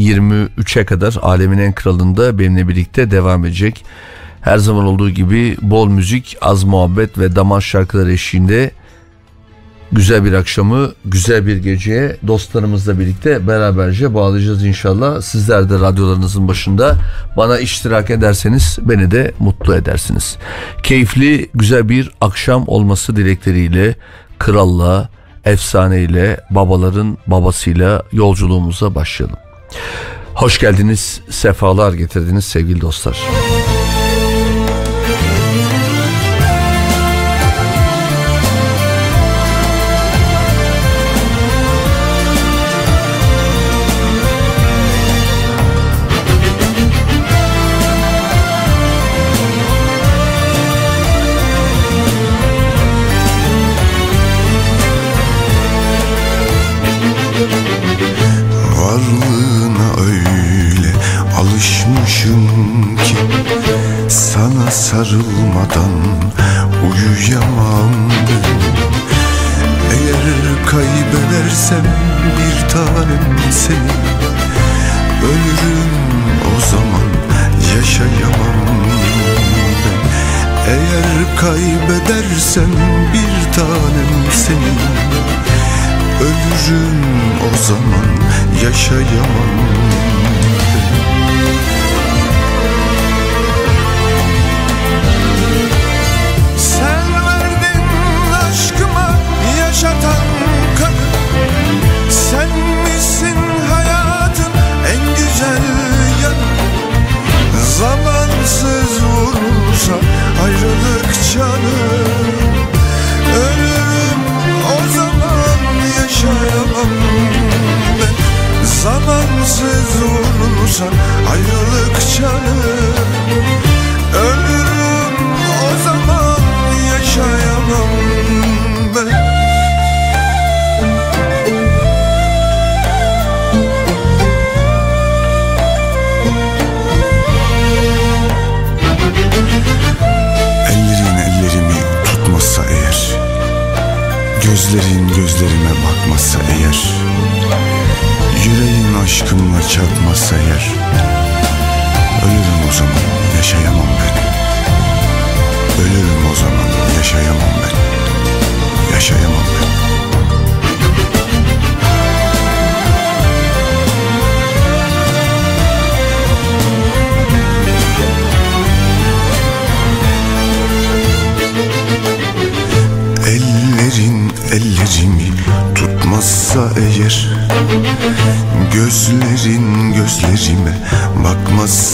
23'e kadar Alemin En Kralı'nda benimle birlikte devam edecek. Her zaman olduğu gibi bol müzik, az muhabbet ve damar şarkılar eşliğinde güzel bir akşamı, güzel bir geceye dostlarımızla birlikte beraberce bağlayacağız inşallah. Sizler de radyolarınızın başında bana iştirak ederseniz beni de mutlu edersiniz. Keyifli, güzel bir akşam olması dilekleriyle kralla, efsaneyle, babaların babasıyla yolculuğumuza başlayalım. Hoş geldiniz, sefalar getirdiniz sevgili dostlar. Kaybedersem bir tanem seni Ölürüm o zaman yaşayamam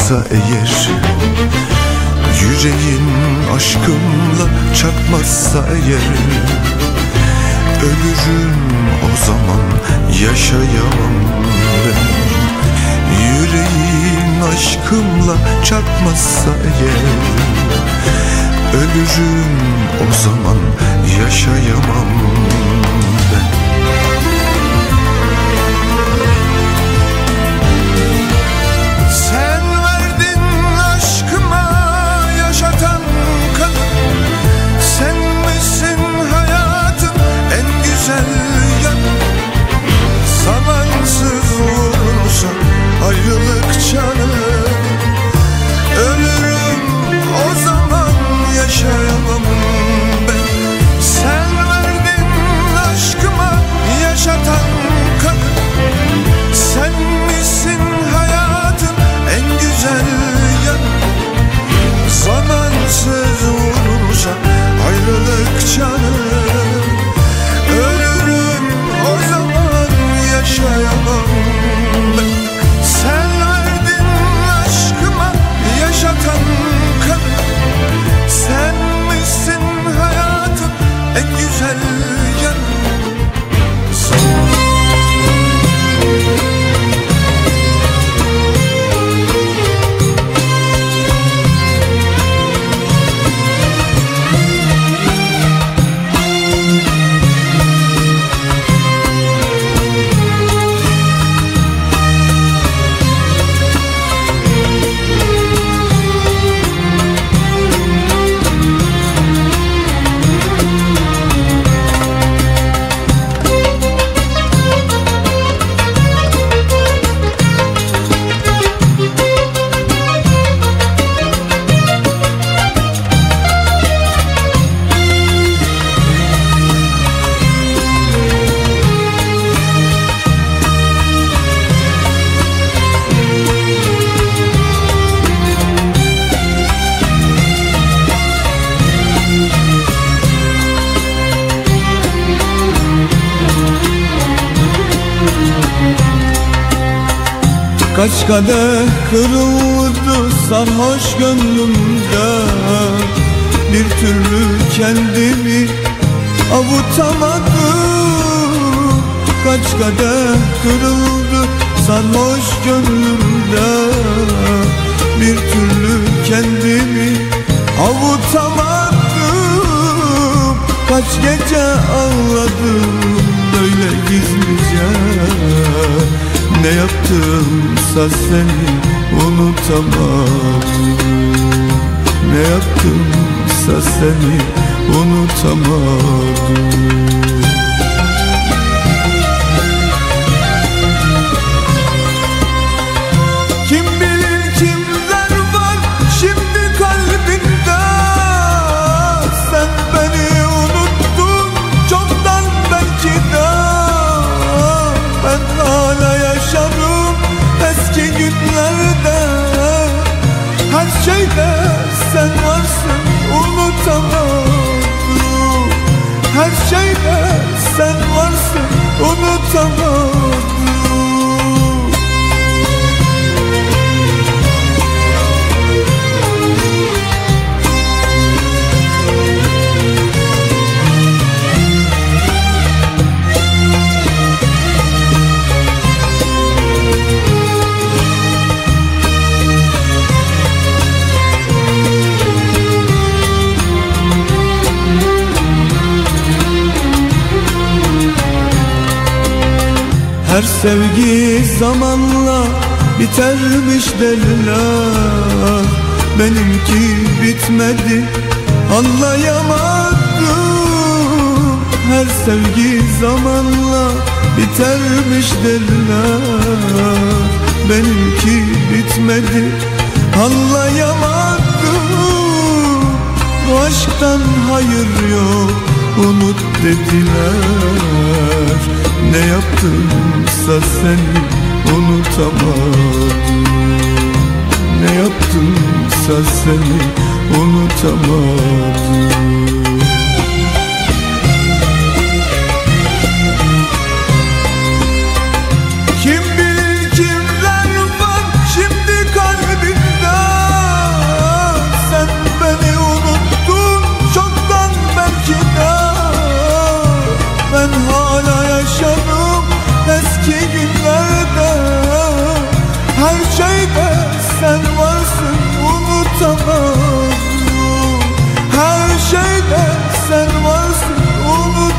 bakmazsa eğer Yüreğin aşkımla çarpmazsa eğer Ölürüm o zaman yaşayamam ben. Yüreğin aşkımla çarpmazsa eğer Ölürüm o zaman yaşayamam aşkın ki bitmedi. Anlayamadım. Bu aşktan hayır yok. Unut dediler. Ne yaptımsa seni unutamadım. Ne yaptımsa seni unutamadım.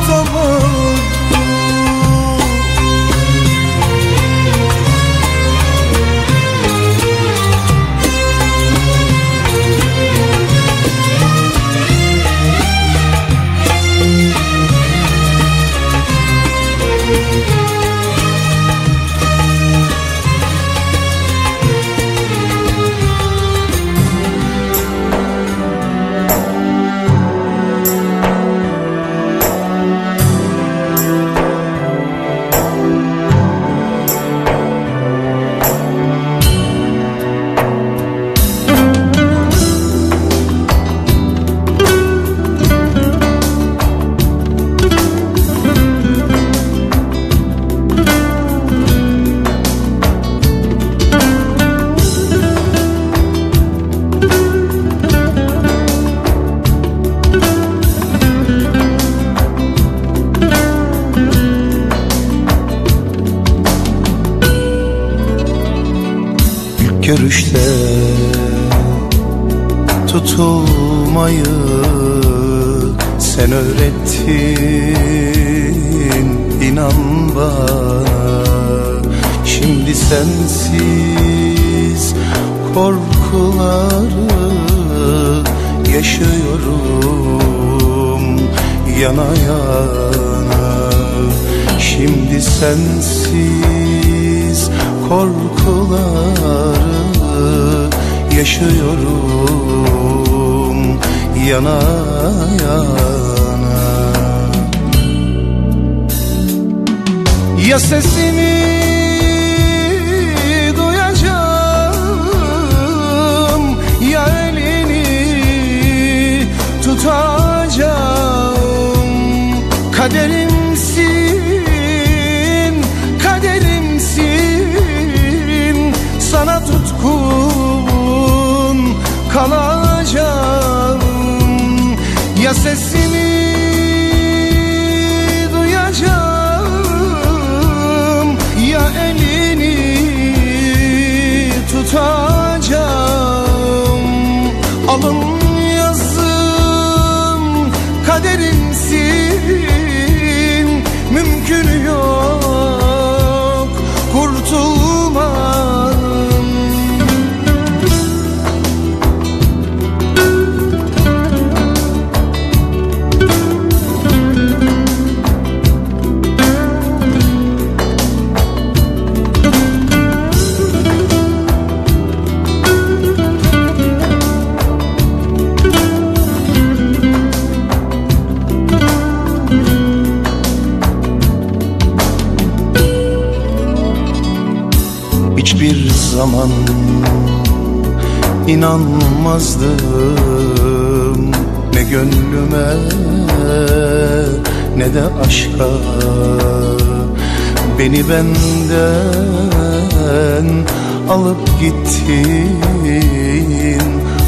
zaman görüşte tutulmayı sen öğrettin inan bana. Şimdi sensiz korkuları yaşıyorum yana yana. Şimdi sensiz korkuları yaşıyorum yana yana. Ya sesimi duyacağım ya elini tutacağım. Kaderim Ya sesini duyacağım Ya elini tutacağım. Alın yazım kaderimsin. Mümkün yok kurtulmam zaman inanmazdım. Ne gönlüme ne de aşka. Beni benden alıp gittin.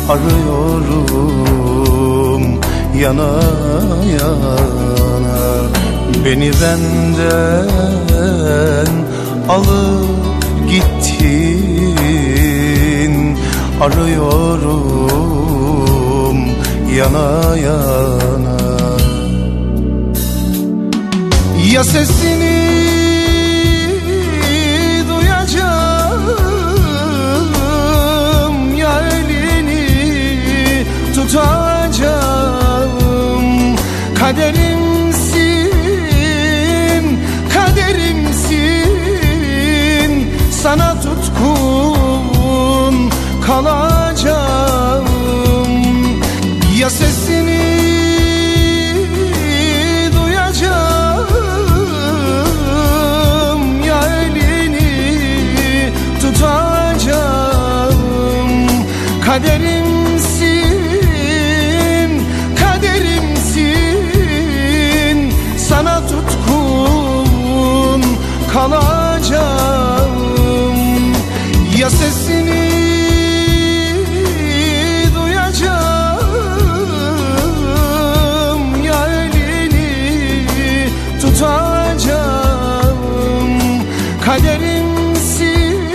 Arıyorum yana yana. Beni benden alıp gittin. Arıyorum yana yana. Ya sesini duyacağım Ya elini tutacağım. Kaderimsin, kalacağım. Ya sesini duyacağım. Ya elini tutacağım. Kaderimsin, kaderimsin. Sana tutkun kalacağım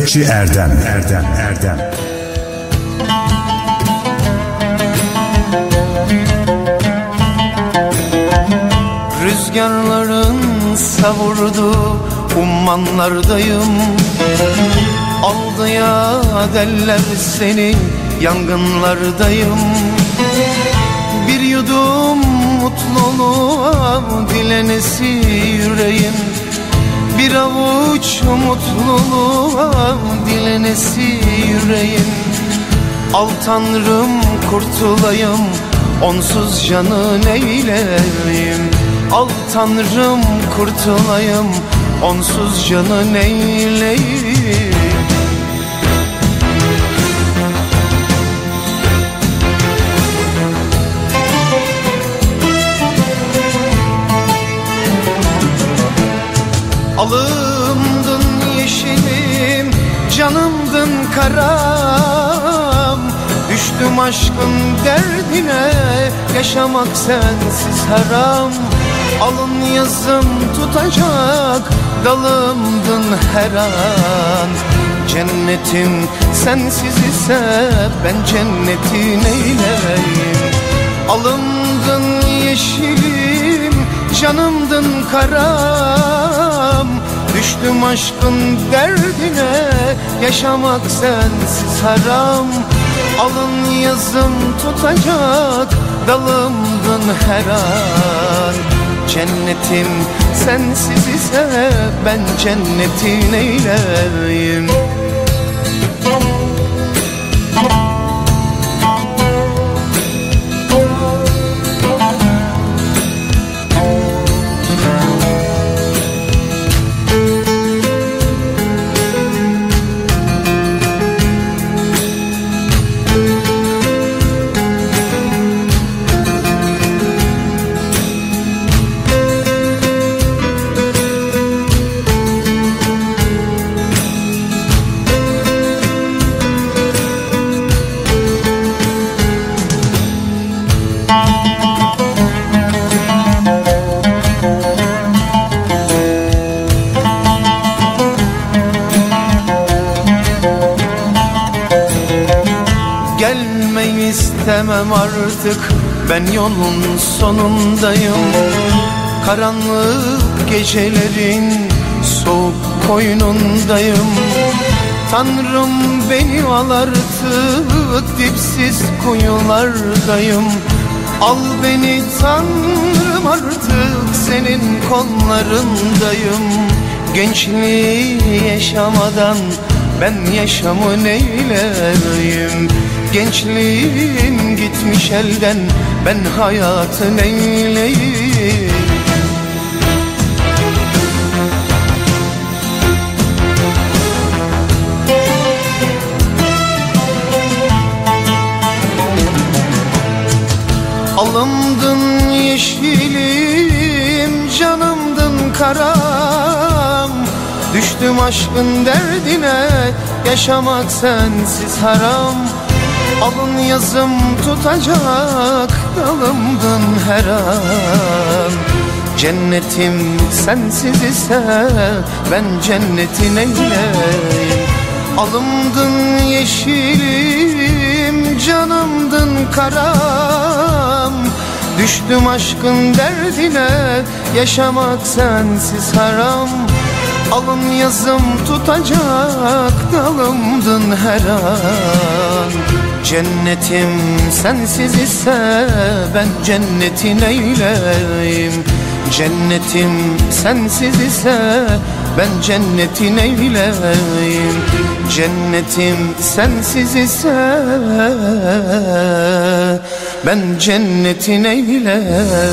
Nöbetçi Erdem. Erdem Erdem. Rüzgarların savurdu ummanlardayım. Aldı ya deller seni yangınlardayım. Bir yudum mutluluğa dilenesi yüreğim Bir avuç mutluluğa dilenesi yüreğim? Al tanrım kurtulayım Onsuz canı neyleyim Al tanrım kurtulayım Onsuz canı neyleyim Alımdın yeşilim, canımdın karam. Düştüm aşkın derdine, yaşamak sensiz haram. Alın yazım tutacak, dalımdın her an. Cennetim sensiz ise ben cennetin eyleyim Alımdın yeşilim, canımdın karam Düştüm aşkın derdine Yaşamak sensiz haram. Alın yazım tutacak Dalımdın her an. Cennetim sensiz ise Ben cennetin eyleyim artık Ben yolun sonundayım. Karanlık gecelerin soğuk koynundayım. Tanrım beni al artık dipsiz kuyulardayım. Al beni Tanrım artık senin kollarındayım. Gençliği yaşamadan ben yaşamı neyleyim Gençliğim gitmiş elden ben hayatı neyleyim? Alımdın yeşilim, canımdın karam. Düştüm aşkın derdine, yaşamak sensiz haram Alın yazım tutacak dalımdın her an. Cennetim sensiz ise ben cennetin eyleyim Alımdın yeşilim, canımdın karam. Düştüm aşkın derdine, yaşamak sensiz haram. Alın yazım tutacak dalımdın her an Cennetim sensiz ise ben cennetin eyleyim Cennetim sensiz ise ben cennetin eyleyim Cennetim sensiz ise ben cennetin eyleyim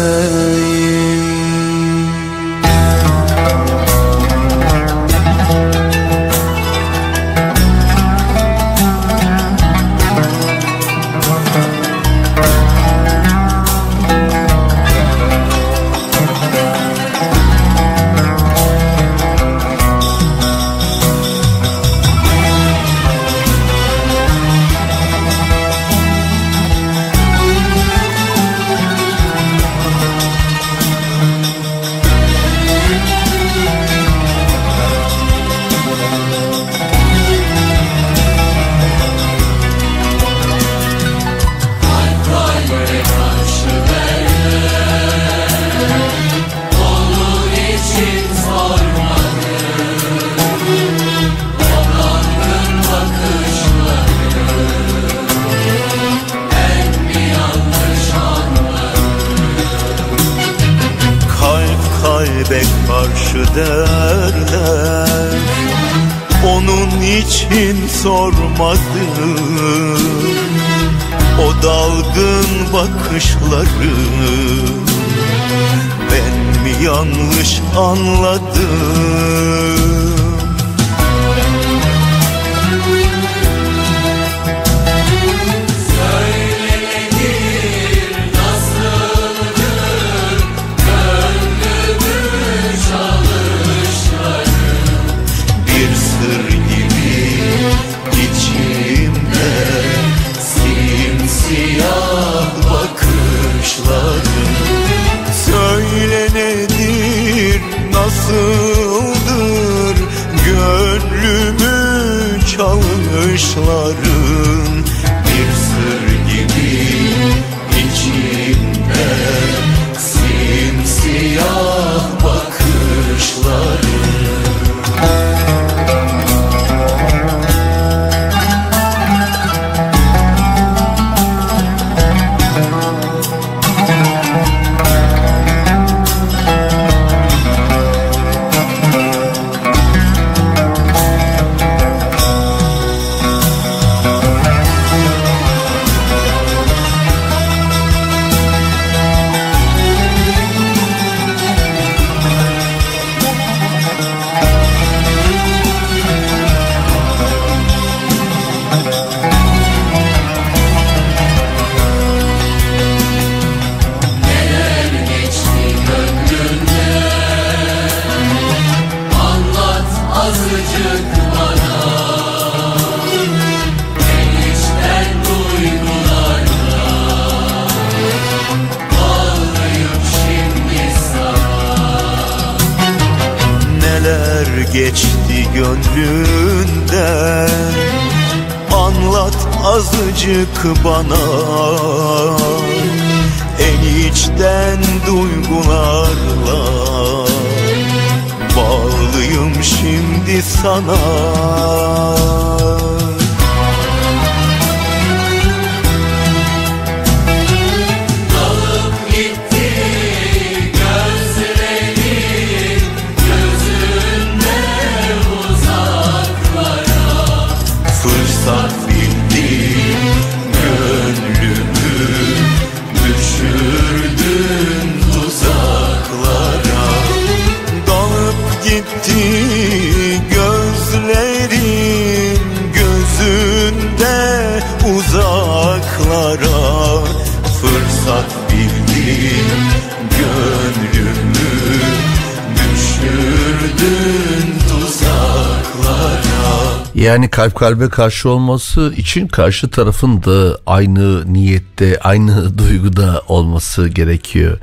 Yani kalp kalbe karşı olması için karşı tarafın da aynı niyette, aynı duyguda olması gerekiyor.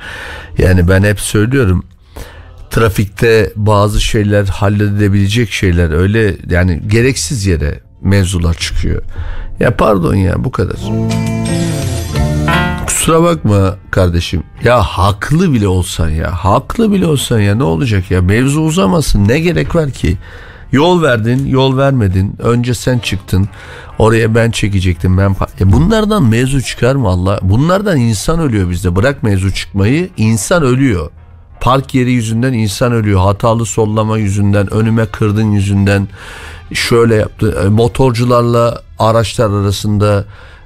Yani ben hep söylüyorum trafikte bazı şeyler halledilebilecek şeyler öyle yani gereksiz yere mevzular çıkıyor. Ya pardon ya bu kadar. Kusura bakma kardeşim. Ya haklı bile olsan ya. Haklı bile olsan ya ne olacak ya? Mevzu uzamasın. Ne gerek var ki? Yol verdin, yol vermedin. Önce sen çıktın. Oraya ben çekecektim. Ben pa- e bunlardan mevzu çıkar mı Allah? Bunlardan insan ölüyor bizde. Bırak mevzu çıkmayı. insan ölüyor. Park yeri yüzünden insan ölüyor. Hatalı sollama yüzünden, önüme kırdın yüzünden. Şöyle yaptı. E, Motorcularla araçlar arasında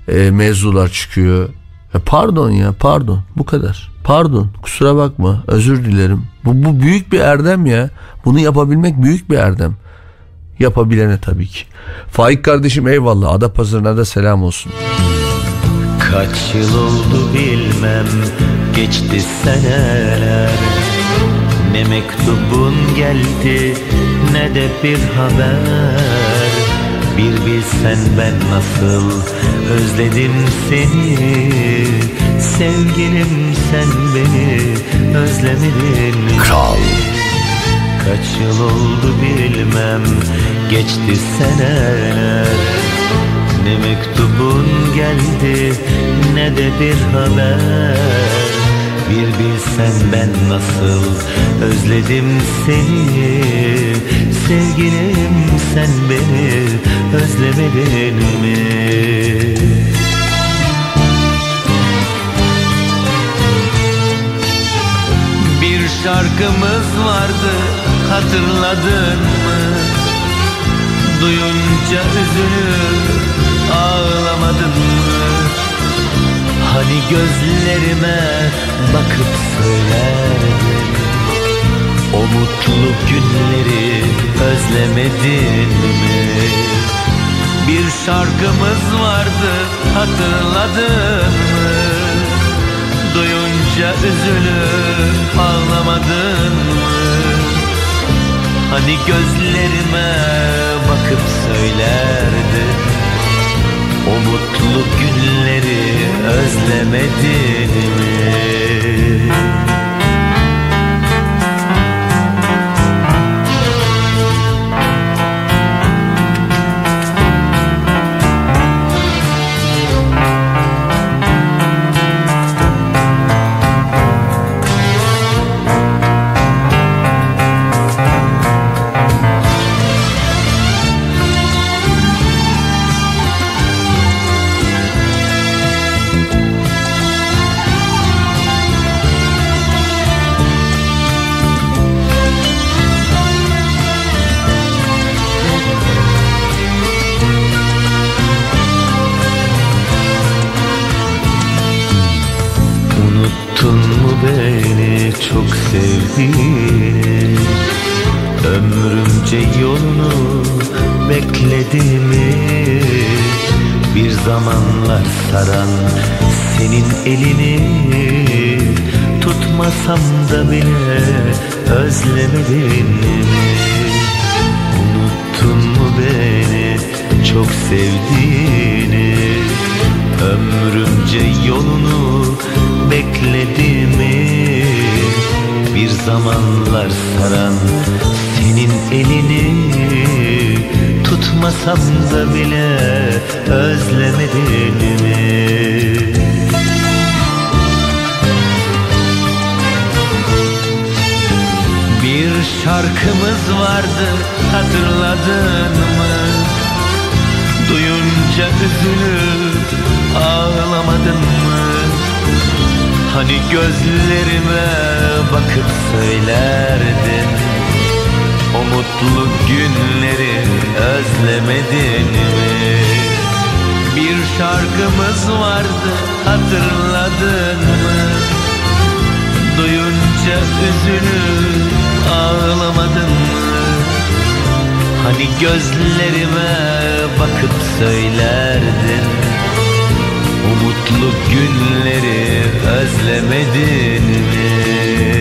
e, mevzular çıkıyor. E, pardon ya pardon bu kadar. Pardon kusura bakma özür dilerim. Bu, bu büyük bir erdem ya. Bunu yapabilmek büyük bir erdem. Yapabilene tabii ki. Faik kardeşim eyvallah. Adapazarı'na da selam olsun. Kaç yıl oldu bilmem geçti seneler Ne mektubun geldi ne de bir haber Bir bilsen ben nasıl özledim seni Sevgilim sen beni özlemedin mi? Kral Kaç yıl oldu bilmem geçti seneler. Ne mektubun geldi ne de bir haber. Bir bilsen ben nasıl özledim seni. Sevgilim sen beni özlemedin mi? Bir şarkımız vardı hatırladın mı? Duyunca üzülür ağlamadın mı? Hani gözlerime bakıp söylerdin O mutlu günleri özlemedin mi? Bir şarkımız vardı hatırladın mı? Duyunca üzülüp ağlamadın mı? Hani gözlerime bakıp söylerdin O mutlu günleri özlemedin mi? çok sevdiğini Ömrümce yolunu beklediğimi Bir zamanlar saran senin elini Tutmasam da bile özlemedin mi? Unuttun mu beni? Çok sevdiğini. Ömrümce yolunu beklediğimi bir zamanlar saran Senin elini tutmasam da bile özlemedin mi? Bir şarkımız vardı hatırladın mı? Duyunca üzülüp ağlamadın mı? Hani gözlerime bakıp söylerdin O mutlu günleri özlemedin mi? Bir şarkımız vardı hatırladın mı? Duyunca üzülüp ağlamadın mı? Hani gözlerime bakıp söylerdin bu mutlu günleri özlemedin mi?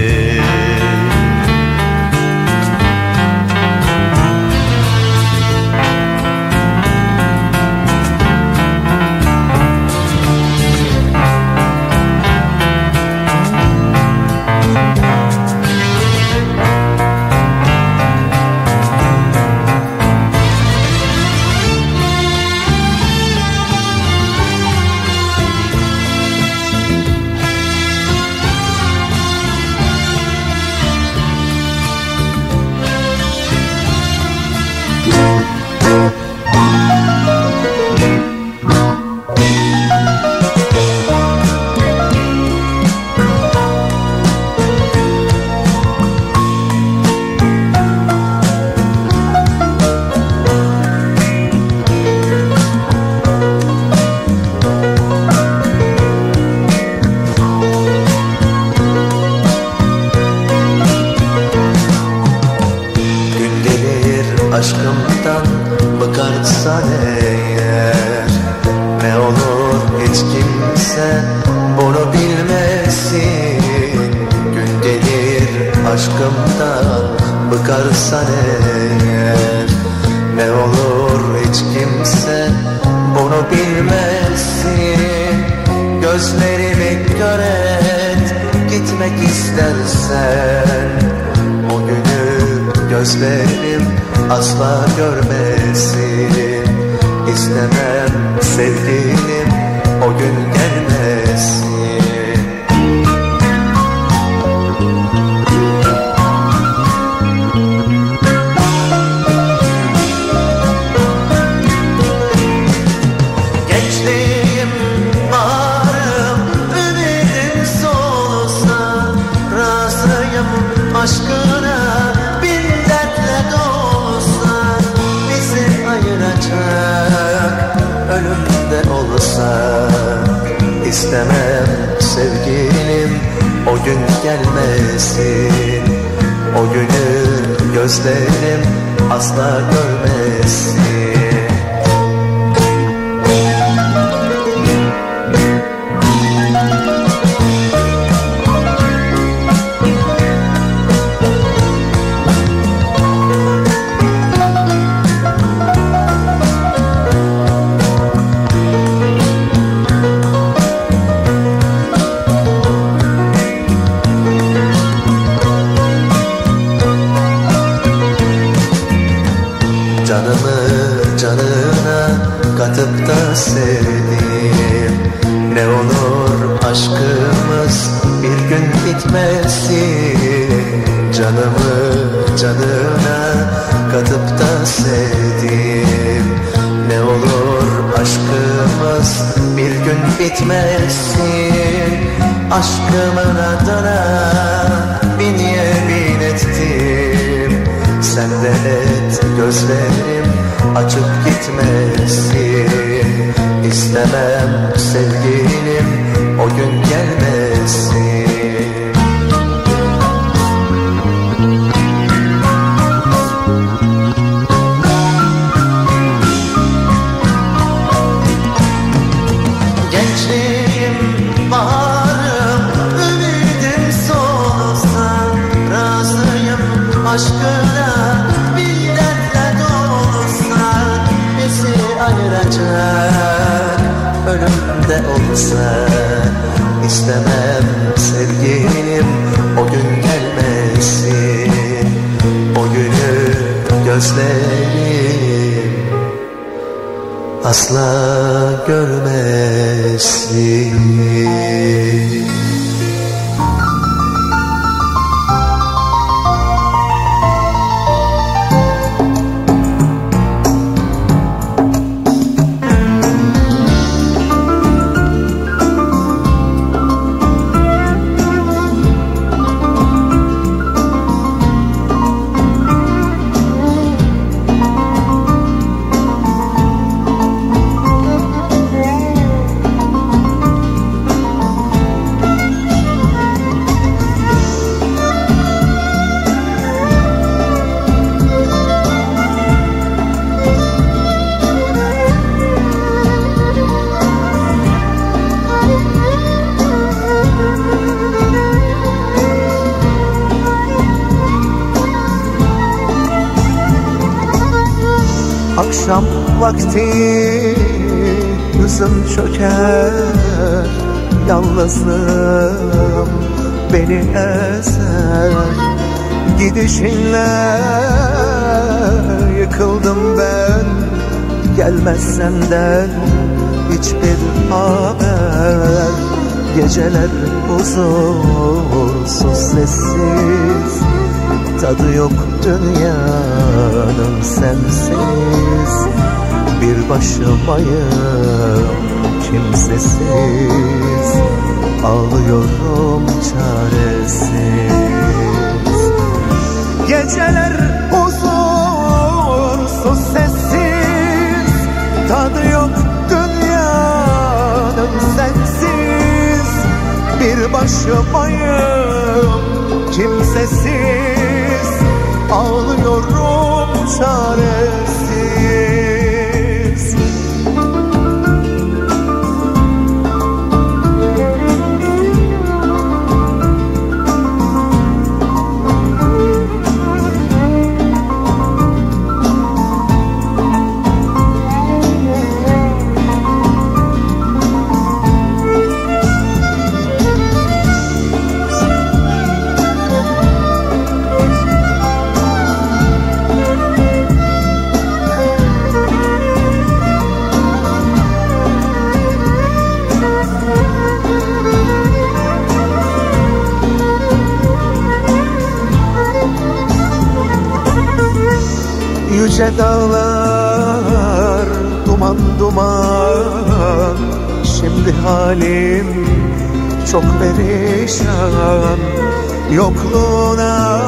Dağlar duman duman. Şimdi halim çok perişan Yokluğuna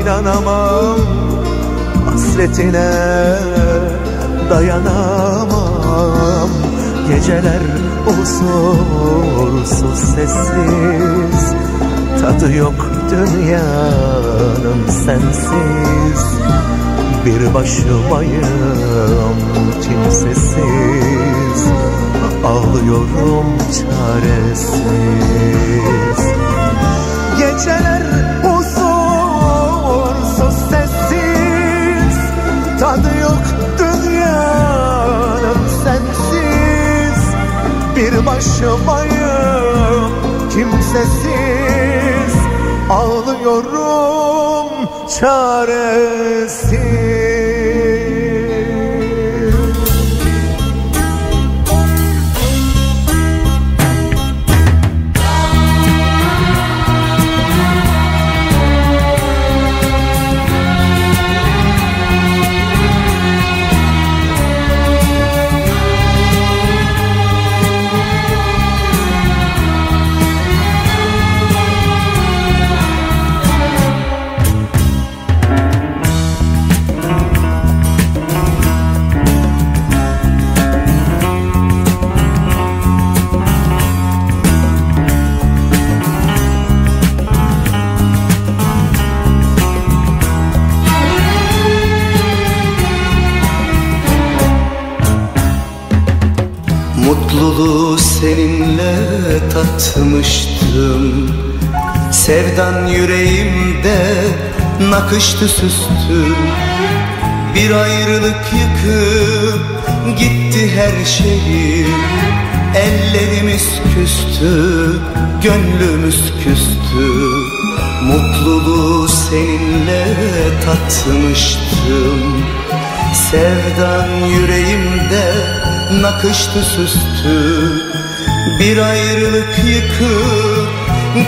inanamam. Hasretine dayanamam. Geceler huzursuz sessiz Tadı yok dünyanın sensiz. Bir başımayım kimsesiz. Ağlıyorum çaresiz. Geceler huzursuz sessiz. Tadı yok dünyanın sensiz. Bir başımayım kimsesiz Ağlıyorum çaresiz seninle tatmıştım. Sevdan yüreğimde nakıştı süstü. Bir ayrılık yıkıp gitti her şeyi. Ellerimiz küstü, gönlümüz küstü Mutluluğu seninle tatmıştım. Sevdan yüreğimde nakıştı süstü Bir ayrılık yıkıp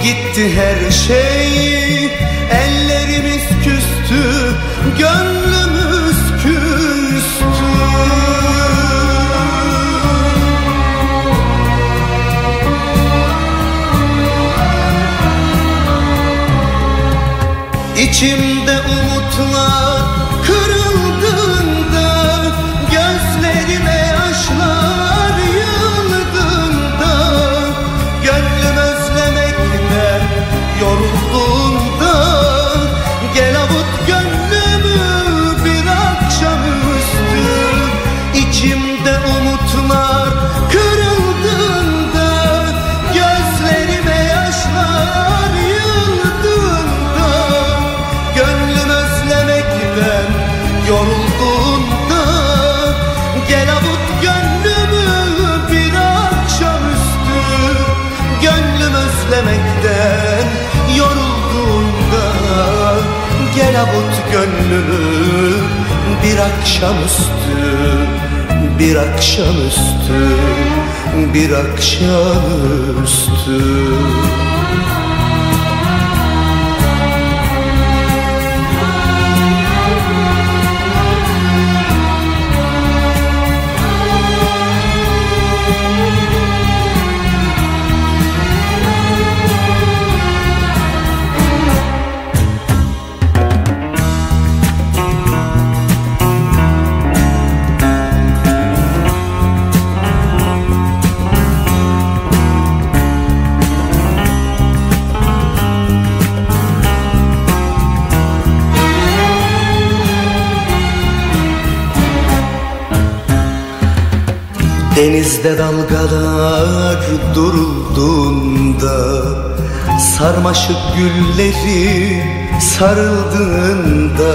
gitti her şey. Ellerimiz küstü, gönlümüz küstü. İçimde Avut gönlümü bir akşamüstü Bir akşamüstü Bir akşamüstü Denizde dalgalar durulduğunda Sarmaşık gülleri sarıldığında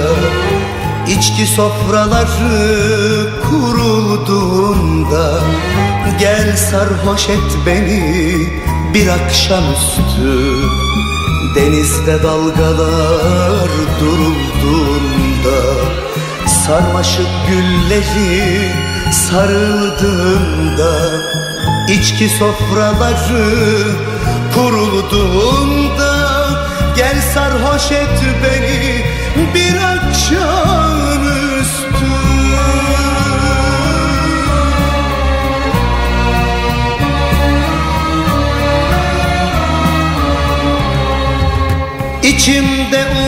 içki sofraları kurulduğunda Gel sarhoş et beni bir akşamüstü Denizde dalgalar durulduğunda Sarmaşık gülleri sarıldığında içki sofraları kurulduğunda Gel sarhoş et beni bir akşamüstü İçimde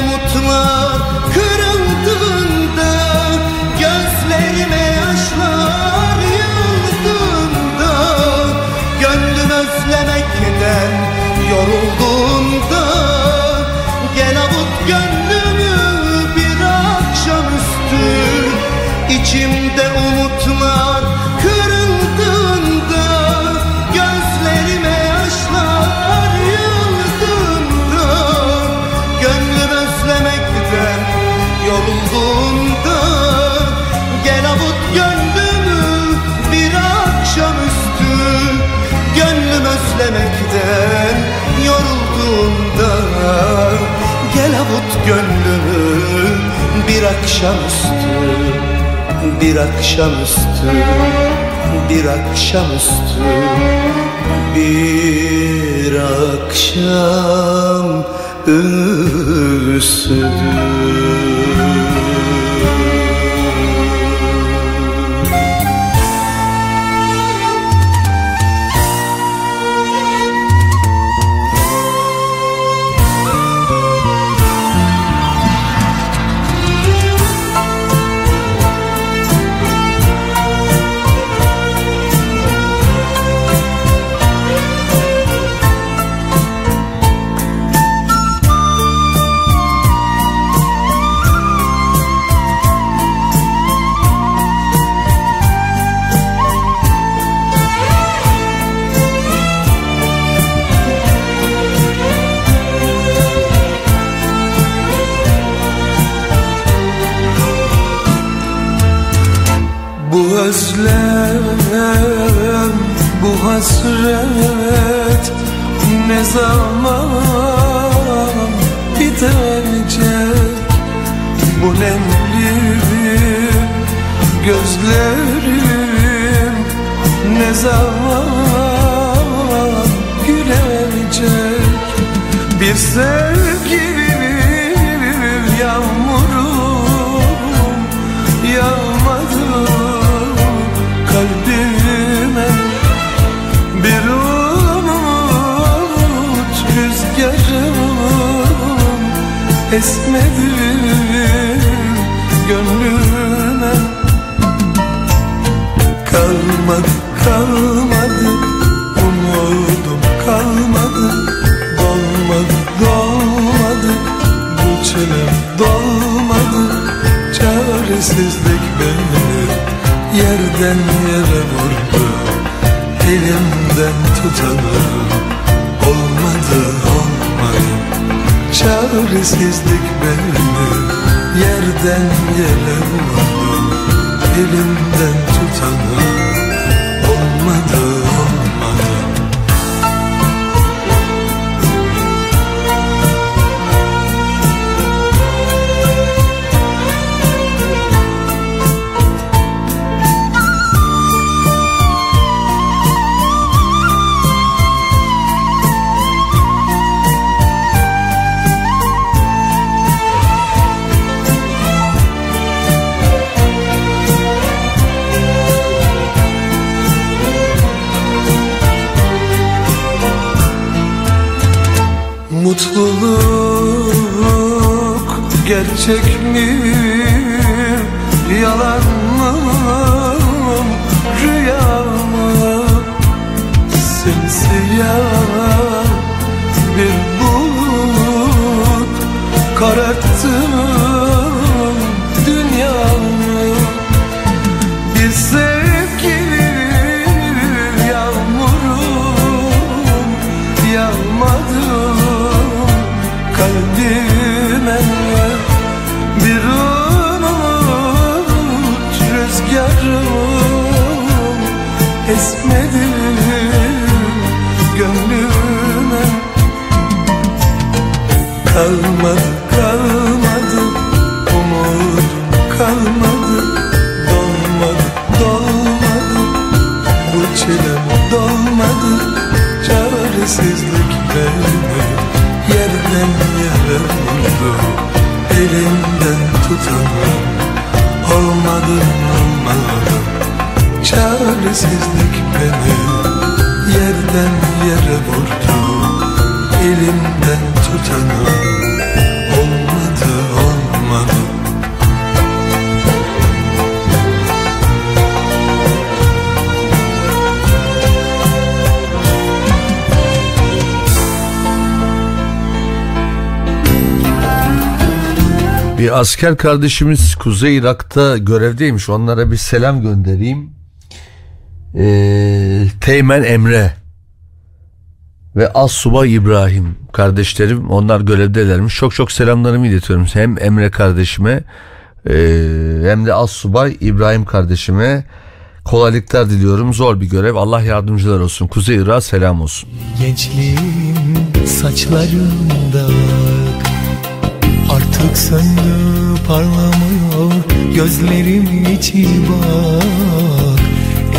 Gel avut gönlümü bir akşamüstü Bir akşamüstü Bir akşamüstü Bir akşam üstü özlem bu hasret ne zaman bitecek bu nemli gözlerim ne zaman gülecek? Bir sevgilim esmedi gönlüme. Kalmadı kalmadı. Umudum kalmadı. Dolmadı dolmadı. Bu çilem dolmadı. Çaresizlik beni yerden yere vurdu. Elimden tutanım çaresizlik beni yerden yere vurdu elimden tutanım Mutluluk gerçek mi çaresizlik beni yerden yere vurdu elimden tutanım olmadı olmadı Bir asker kardeşimiz Kuzey Irak'ta görevdeymiş. Onlara bir selam göndereyim. Ee, Teğmen Emre ve Assubay İbrahim kardeşlerim onlar görevdelermiş. Çok çok selamlarımı iletiyorum. Hem Emre kardeşime e, hem de Assubay İbrahim kardeşime kolaylıklar diliyorum. Zor bir görev. Allah yardımcılar olsun. Kuzey Irak'a selam olsun. Gençliğim saçlarımda Artık söndü parlamıyor Gözlerim içi bak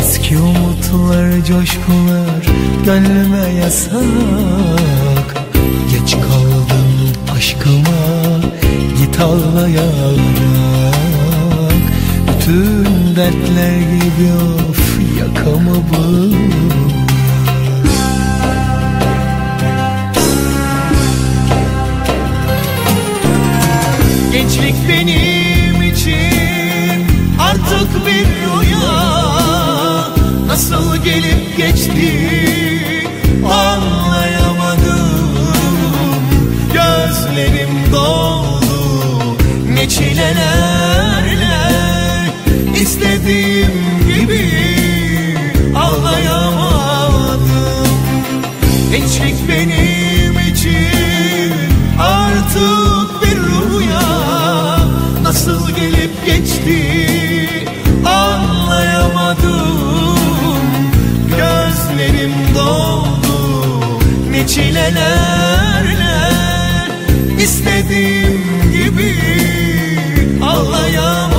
Eski umutlar coşkular Gönlüme yasak. Geç kaldım aşkıma Git ağlayarak. Bütün dertler gibi of Yakamı bul Gençlik benim için artık bir rüya Nasıl gelip geçti anlayamadım. Gözlerim doldu ne çilelerle. İstediğim gibi ağlayamadım Gençlik benim için artık bir rüya. Nasıl gelip geçti Ne çilelerle istediğim gibi Ağlayamadım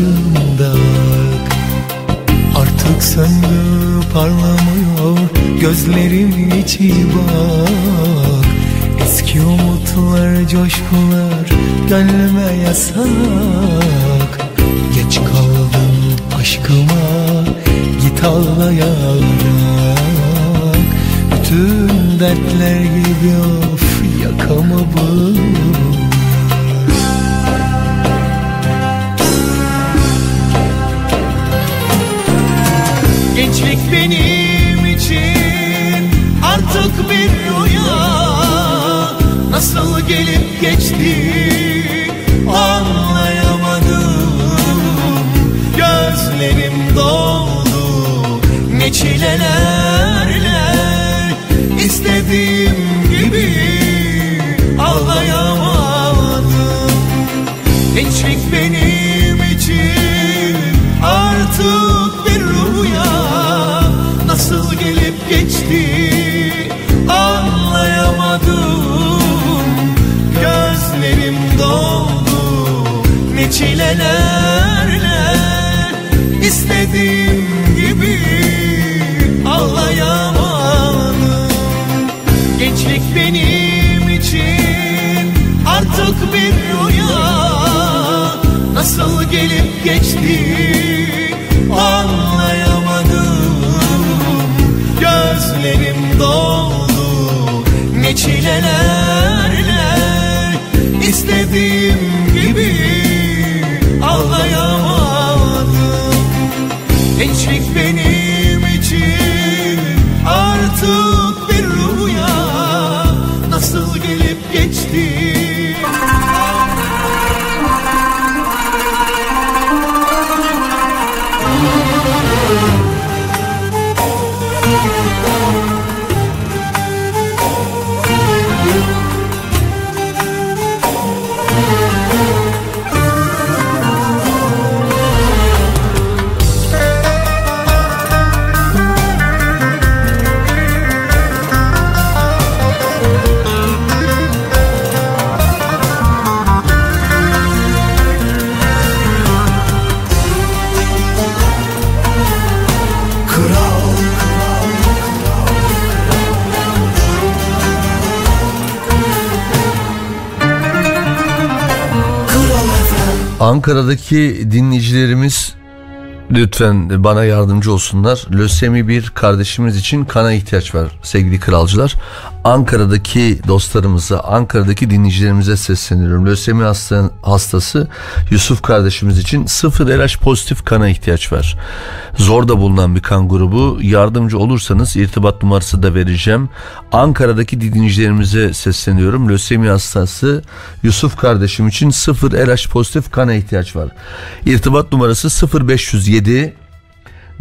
saçlarımda Artık söndü parlamıyor. Gözlerim içi bak. Eski umutlar coşkular gönlüme yasak Gençlik benim için. Artık bir rüya Nasıl gelip geçti? Anlayamadım. Gözlerim doldu. Ne çilelerle? İstediğim gelip geçti. Anlayamadım. Gözlerim doldu. Ne çilelerle istediğim gibi ağlayamadım Gençlik benim Ankara'daki dinleyicilerimiz lütfen bana yardımcı olsunlar. Lösemi bir kardeşimiz için kana ihtiyaç var sevgili kralcılar. Ankara'daki dostlarımıza, Ankara'daki dinleyicilerimize sesleniyorum. Lösemi hasta, hastası Yusuf kardeşimiz için sıfır RH pozitif kana ihtiyaç var. Zorda bulunan bir kan grubu. Yardımcı olursanız irtibat numarası da vereceğim. Ankara'daki dinleyicilerimize sesleniyorum. Lösemi hastası Yusuf kardeşim için sıfır RH pozitif kana ihtiyaç var. İrtibat numarası 0507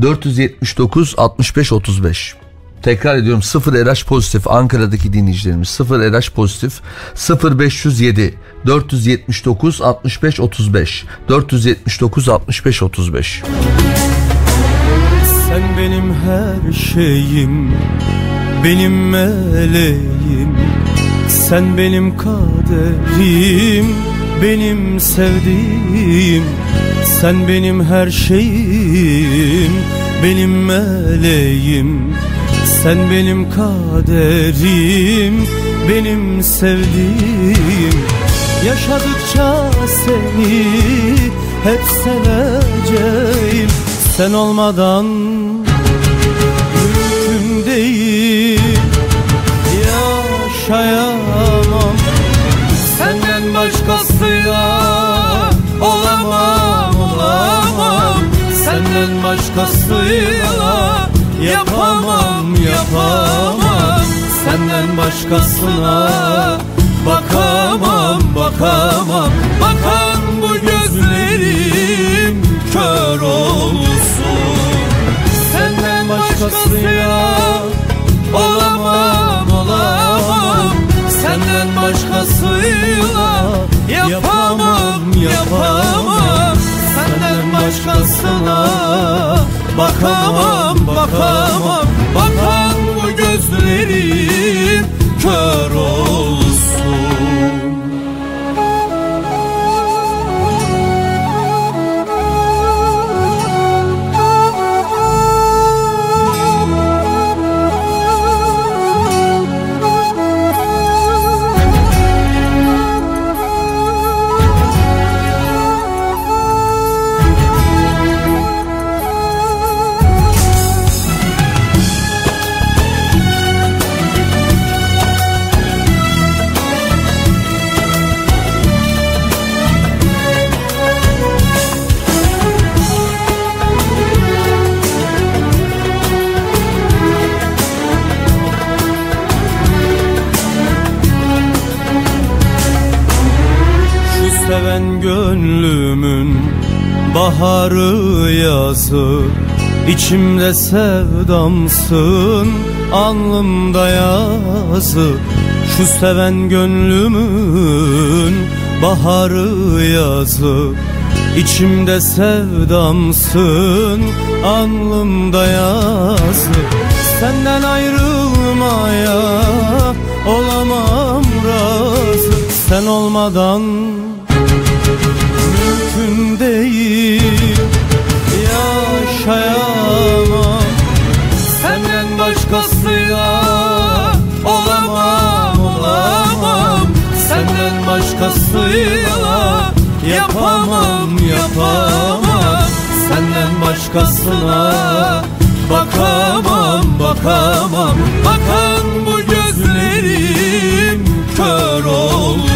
479 65 35 Tekrar ediyorum 0 RH pozitif Ankara'daki dinleyicilerimiz 0 RH pozitif 0507 479 65 35 479 65 35 Sen benim her şeyim Benim meleğim. Sen benim kaderim Benim sevdiğim. Sen benim her şeyim Benim meleğim Sen benim kaderim Benim sevdiğim. Yaşadıkça seni hep seveceğim. Sen olmadan mümkün değil. Yaşayamam. Senden başkasıyla olamam olamam. Senden başkasıyla yapamam yapamam. Senden başkasına bakamam bakamam. Bakan bu gözlerim kör olsun. Senden başkasıyla olamam olamam. Senden başkasıyla yapamam yapamam. Senden başkasına bakamam bakamam Bakan bu gözlerim baharı yazı İçimde sevdamsın alnımda yazı. Şu seven gönlümün baharı yazı İçimde sevdamsın alnımda yazı. Senden ayrılmaya olamam razı. Sen olmadan başkasına. Bakamam bakamam. Bakan bu gözlerim kör olsun.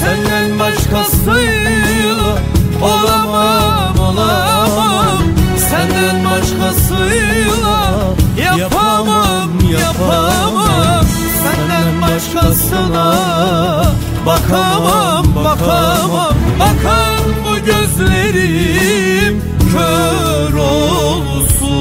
Senden başkasıyla olamam olamam. Senden başkasıyla yapamam yapamam. Senden başkasına bakamam bakamam. Bakan bu gözlerim kör olsun.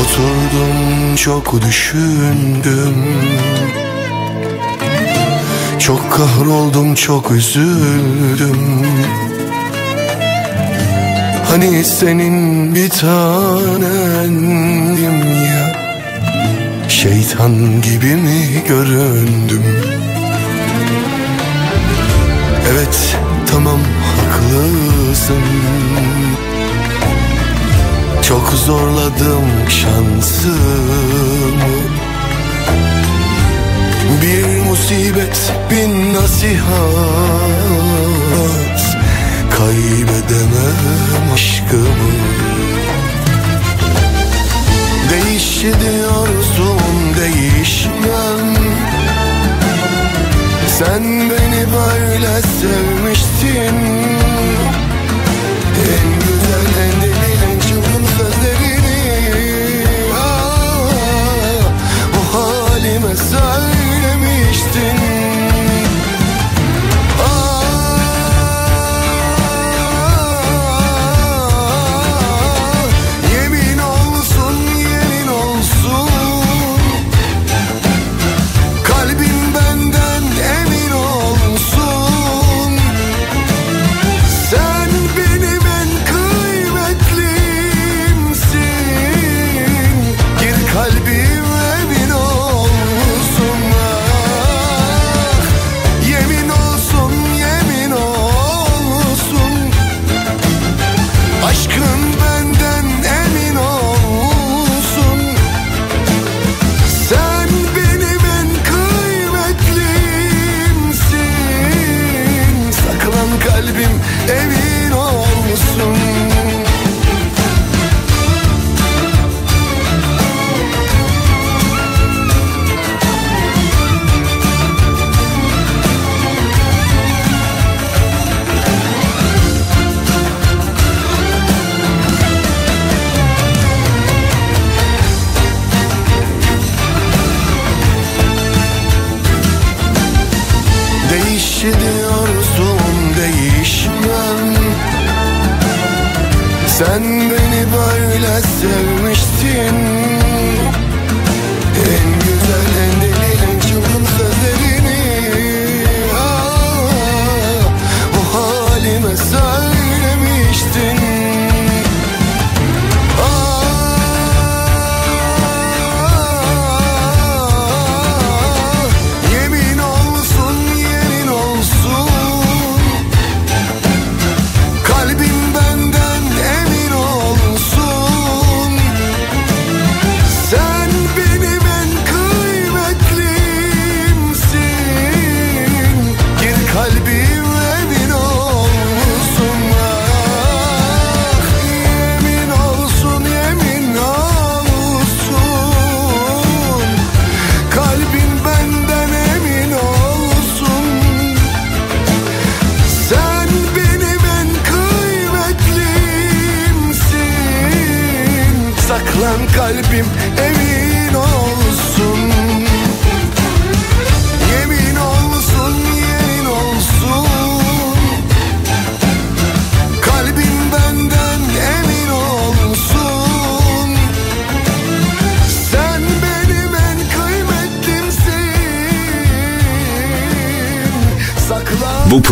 Oturdum çok düşündüm. Çok kahroldum çok üzüldüm. Hani senin bir tanendim ya? Şeytan gibi mi göründüm? Evet tamam haklısın çok zorladım şansımı. Bir musibet bin nasihat. Kaybedemem aşkımı. Değişti diyorsun değişmem. Sen beni böyle sevmiştin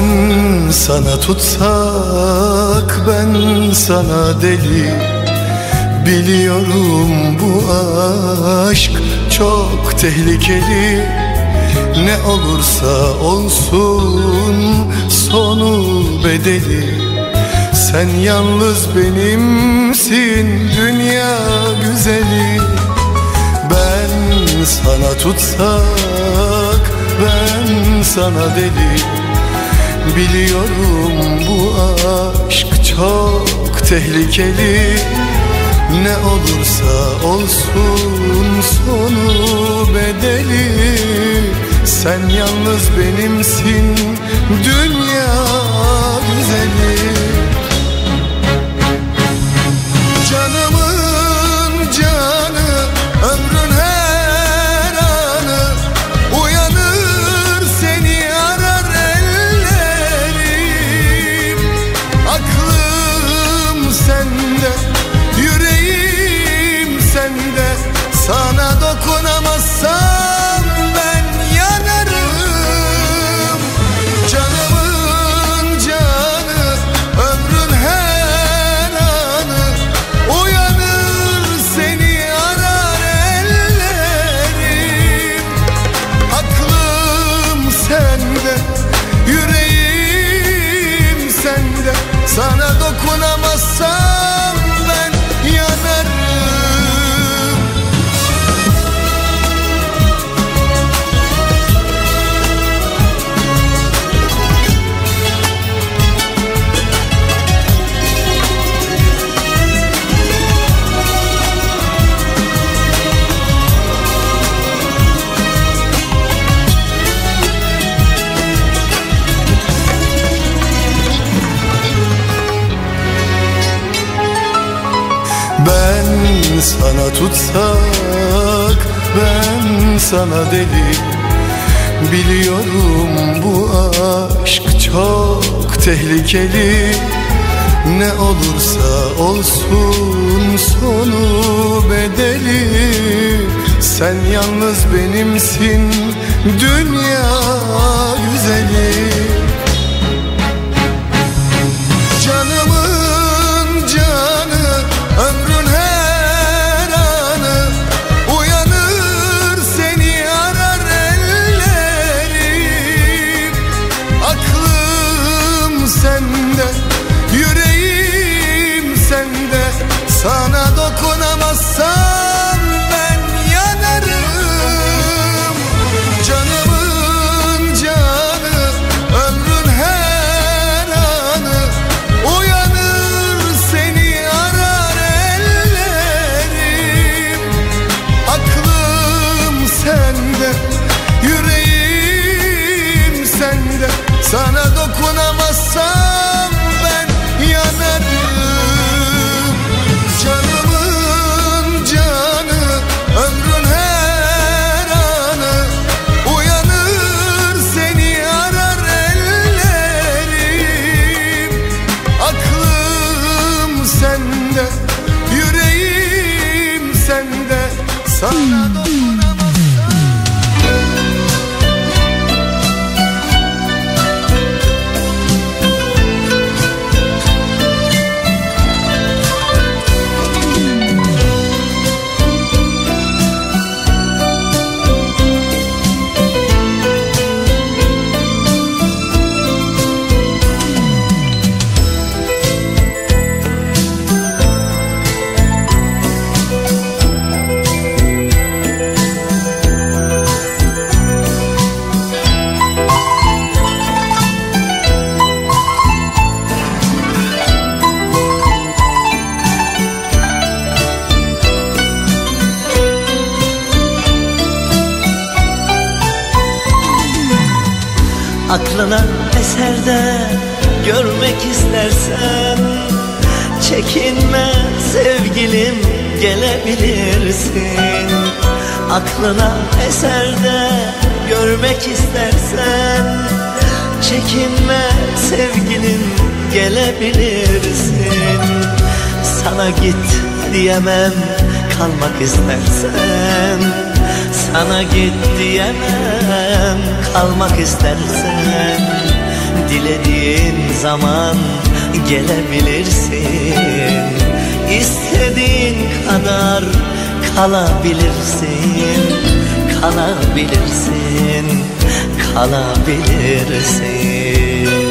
Ben sana tutsak ben sana deli. Biliyorum bu aşk çok tehlikeli. Ne olursa olsun sonu bedeli. Sen yalnız benimsin dünya güzeli. Ben sana tutsak ben sana deli. Biliyorum bu aşk çok tehlikeli. Ne olursa olsun sonu bedeli. Sen yalnız benimsin dünya güzeli. Sana tutsak ben sana deli. Biliyorum bu aşk çok tehlikeli. Ne olursa olsun sonu bedeli. Sen yalnız benimsin dünya güzeli. ça. Aklına eserde görmek istersen Çekinme sevgilin gelebilirsin. Sana git diyemem kalmak istersen. Sana git diyemem kalmak istersen. Dilediğin zaman gelebilirsin. İstediğin kadar kalabilirsin kalabilirsin kalabilirsin.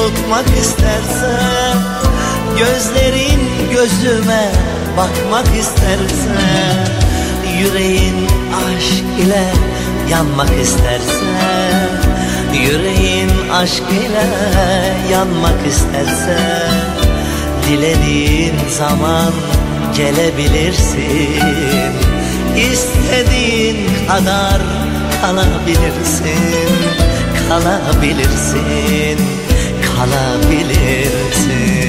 Tutmak istersen Gözlerin gözüme bakmak istersen Yüreğin aşk ile yanmak istersen Yüreğin aşk ile yanmak istersen Dilediğin zaman gelebilirsin İstediğin kadar kalabilirsin Kalabilirsin Kalabilirsin Düşünme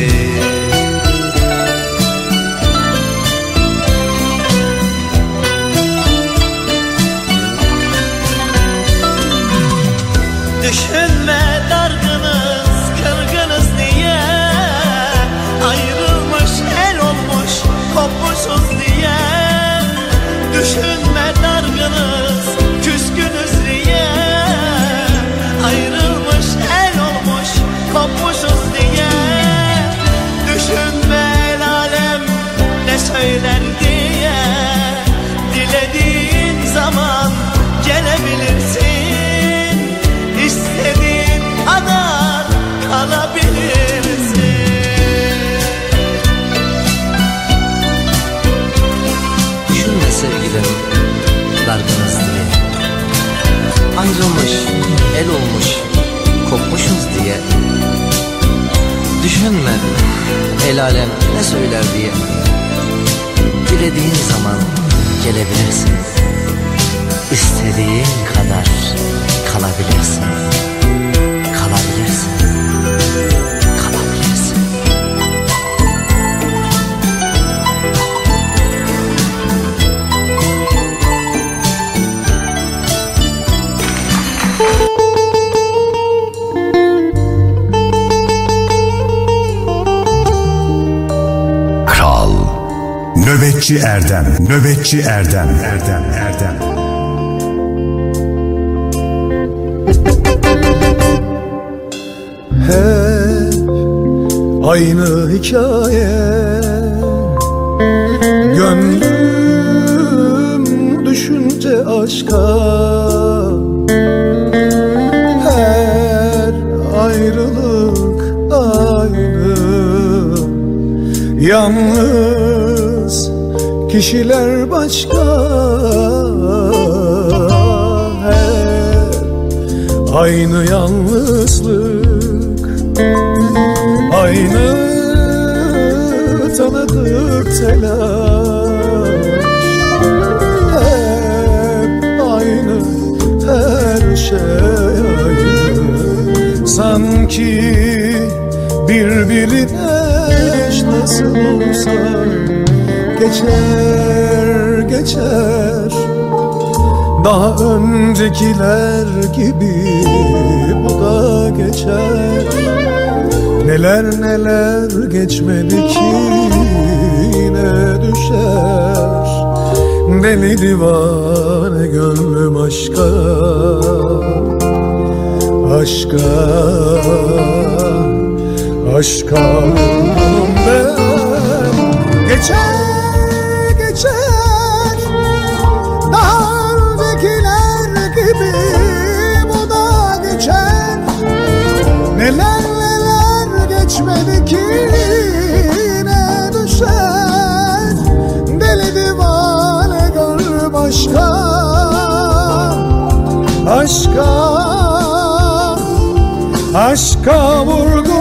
el olmuş, kopmuşuz diye. Düşünme el alem ne söyler diye. Dilediğin zaman gelebilirsin. İstediğin kadar kalabilirsin Nöbetçi Erdem. Nöbetçi Erdem. Erdem Erdem. Hep aynı hikaye. Gönlüm düşünce aşka. Her ayrılık aynı. Yalnız kişiler başka. Hep aynı yalnızlık Aynı tanıdık telaş. Hep aynı her şey aynı. Sanki birbirine eş nasıl olsa Geçer geçer. Daha öncekiler gibi bu da geçer. Neler neler geçmedi ki yine düşer. Deli divane gönlüm aşka Aşka Aşka. Geçer Aşka Aşka vurgunum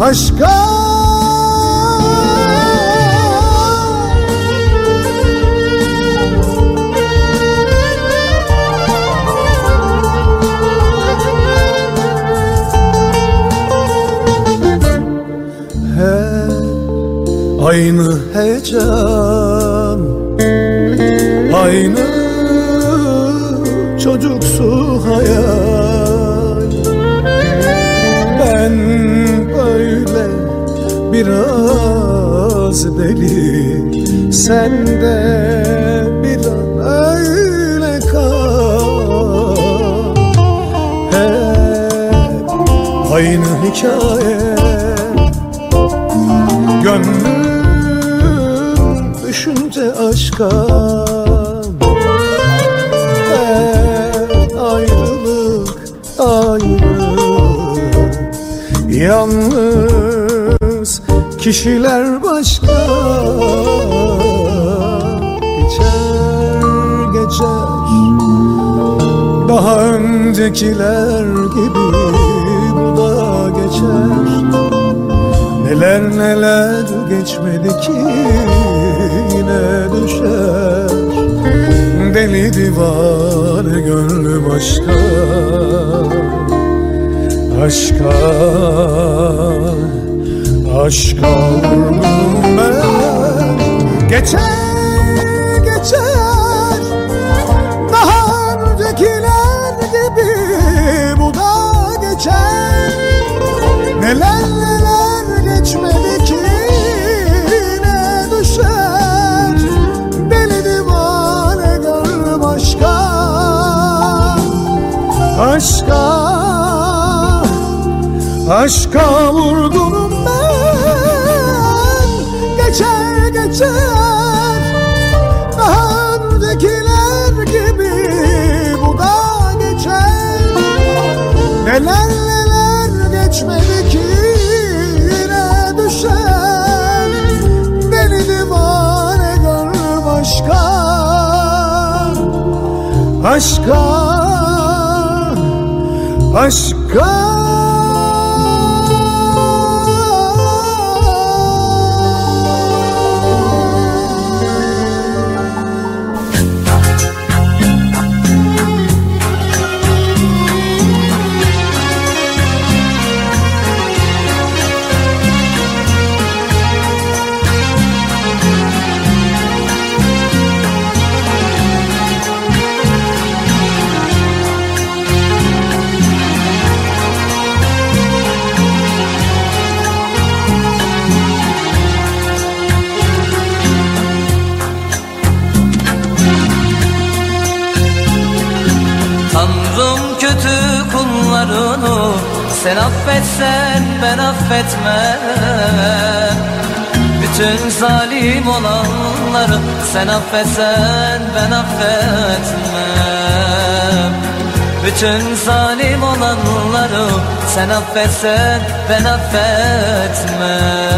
Aşka. Aynı heyecan Aynı deli. Sen de bir an öyle kal. Hep aynı hikaye. Gönlüm düşünce aşka. Hep ayrılık ayrılık Yalnız kişiler başka. Geçer geçer. Daha öncekiler gibi bu da geçer. Neler neler geçmedi ki yine düşer. Deli divane gönlüm aşka Aşka Aşka vurdum ben. Geçer geçer. Daha öncekiler gibi bu da geçer. Neler neler geçmedi ki ne düşer. Deli divane gönlüm aşka Aşka Aşka vurgunum Geçer. Daha öncekiler gibi bu da geçer. Neler neler geçmedi ki yine düşer. Deli divane gönlüm aşka Aşka Aşka Sen affetsen ben affetmem. Bütün zalim olanları Sen affetsen ben affetmem. Bütün zalim olanları Sen affetsen ben affetmem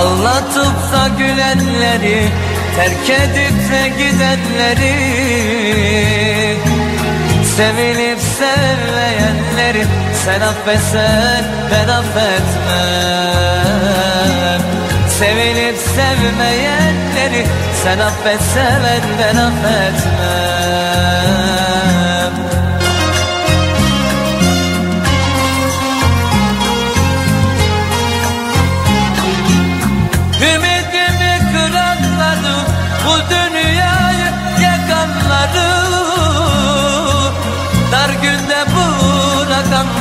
Ağlatıp da gülenleri Terk edip de gidenleri Sevilip sevmeyenleri Sen affetsen ben affetmem. Sevilip sevmeyenleri Sen affetsen ben affetmem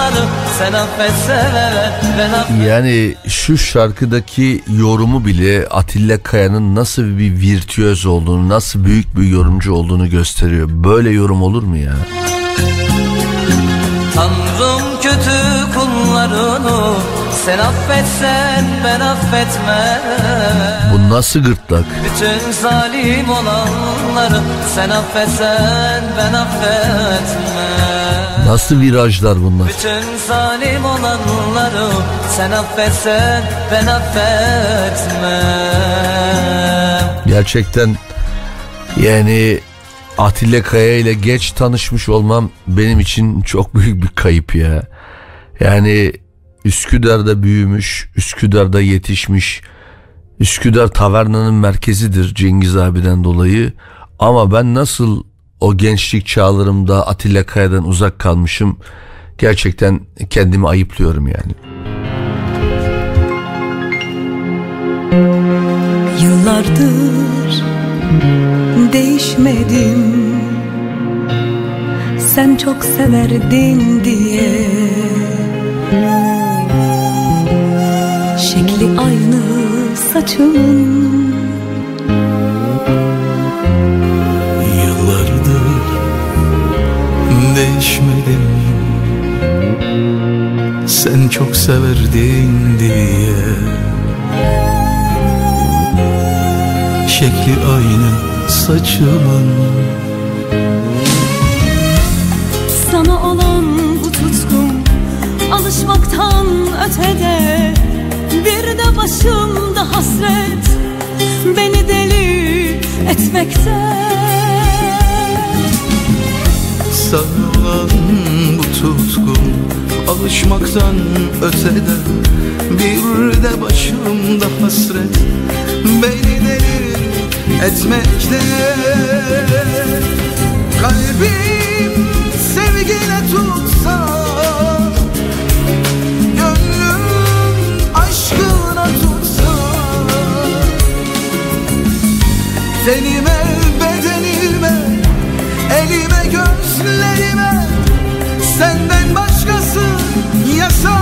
olanları sen affetsene ben affet Yani şu şarkıdaki yorumu bile Atilla Kaya'nın nasıl bir virtüöz olduğunu, nasıl büyük bir yorumcu olduğunu gösteriyor. Böyle yorum olur mu ya? Tanrım kötü kullarını sen affetsen ben affetmem Bu nasıl gırtlak? Bütün zalim olanları sen affetsen ben affetmem Nasıl virajlar bunlar? Bütün zalim olanları sen affetsen ben affetmem Gerçekten yani Atilla Kaya ile geç tanışmış olmam benim için çok büyük bir kayıp ya. Yani Üsküdar'da büyümüş, Üsküdar'da yetişmiş. Üsküdar tavernanın merkezidir Cengiz abiden dolayı. Ama ben nasıl o gençlik çağlarımda Atilla Kaya'dan uzak kalmışım. Gerçekten kendimi ayıplıyorum yani. Yıllardır değişmedim Sen çok severdin diye Şekli aynı saçın değişmedim Sen çok severdin diye. Şekli aynı saçımın. Sana olan bu tutkum Alışmaktan ötede. Bir de başımda hasret. Beni deli etmekte Sana olan bu tutkum Alışmaktan ötede Bir de başımda hasret Beni deli etmekte. Kalbim sevgine tutsa Gönlüm aşkına tutsa Tenime, bedenime, elime, gözlerime. Senden başkası yasak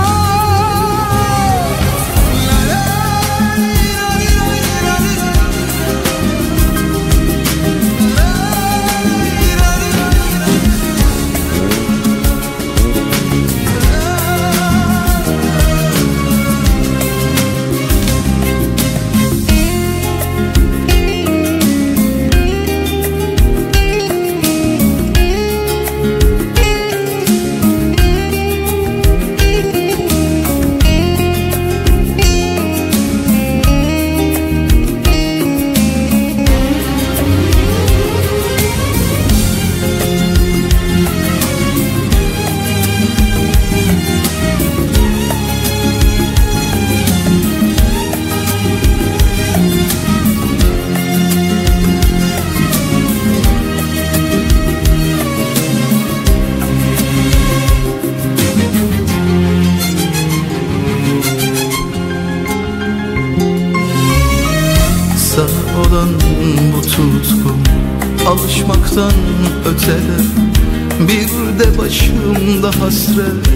başımda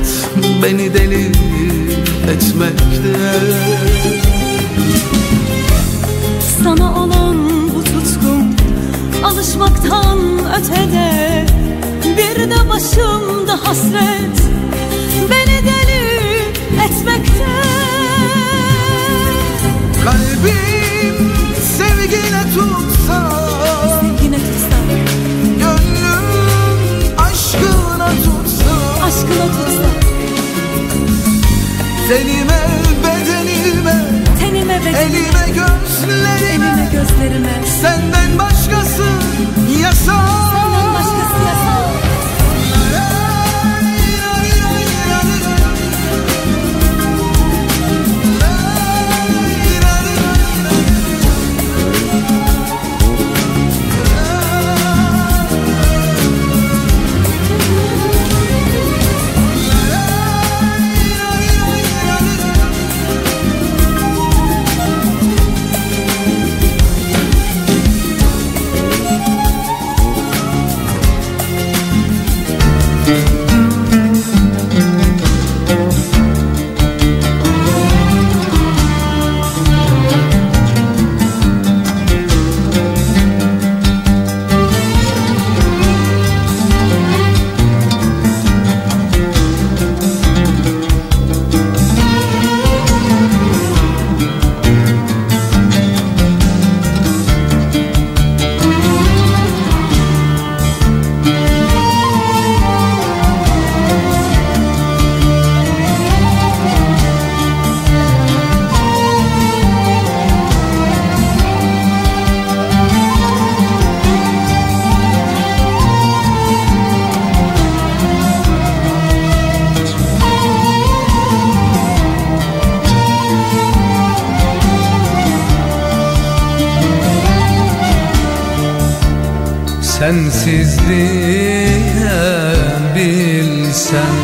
Bilsen.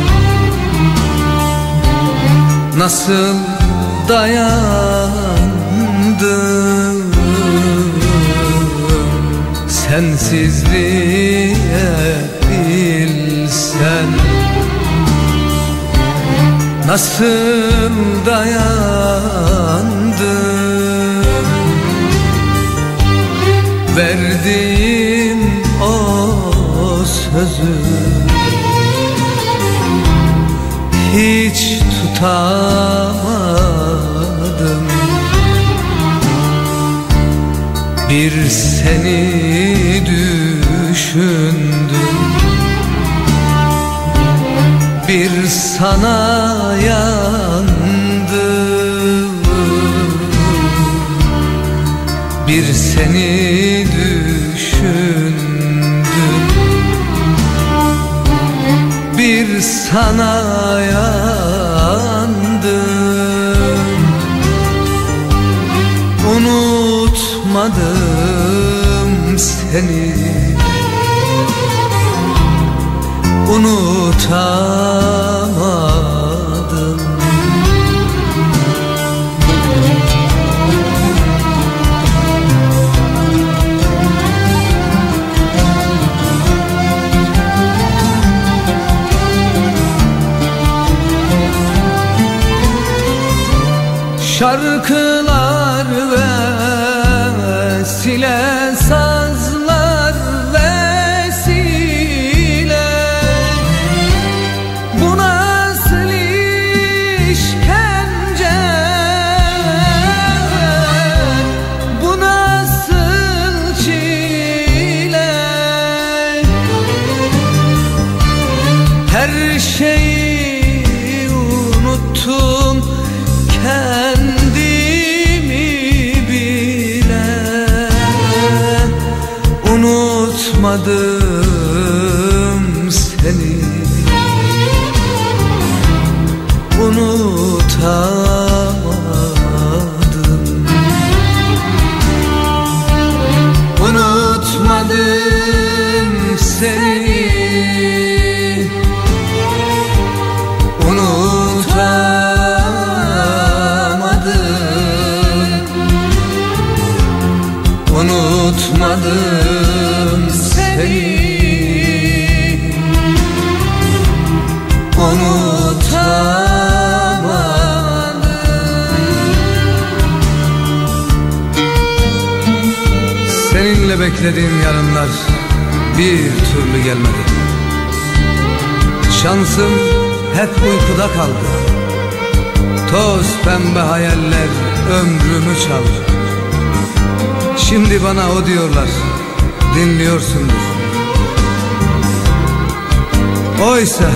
Nasıl dayandım Sensizliğe bilsen. Nasıl dayandım Verdiğim Hiç tutamadım Bir seni düşündüm. Bir sana yandım. Bir seni düşündüm. Bir sana Unutmadım seni. Unutamadım Unutmadım beklediğim yarınlar. Bir türlü gelmedi. Şansım hep uykuda kaldı. Toz pembe hayaller ömrümü çaldı. Şimdi bana o diyorlar dinliyorsundur. Oysa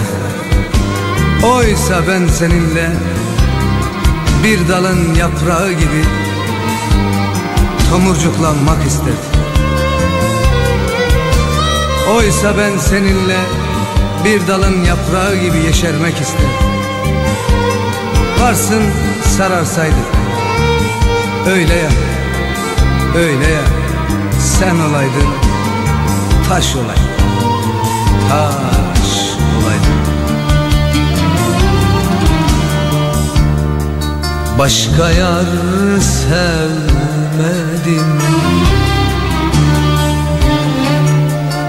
Oysa ben seninle bir dalın yaprağı gibi tomurcuklanmak isterdim. Oysa ben seninle bir dalın yaprağı gibi yeşermek isterdim. Varsın sararsaydık. Öyle ya, öyle ya. Sen olaydın, taş olaydın, taş olaydın. Başka yar sevmedim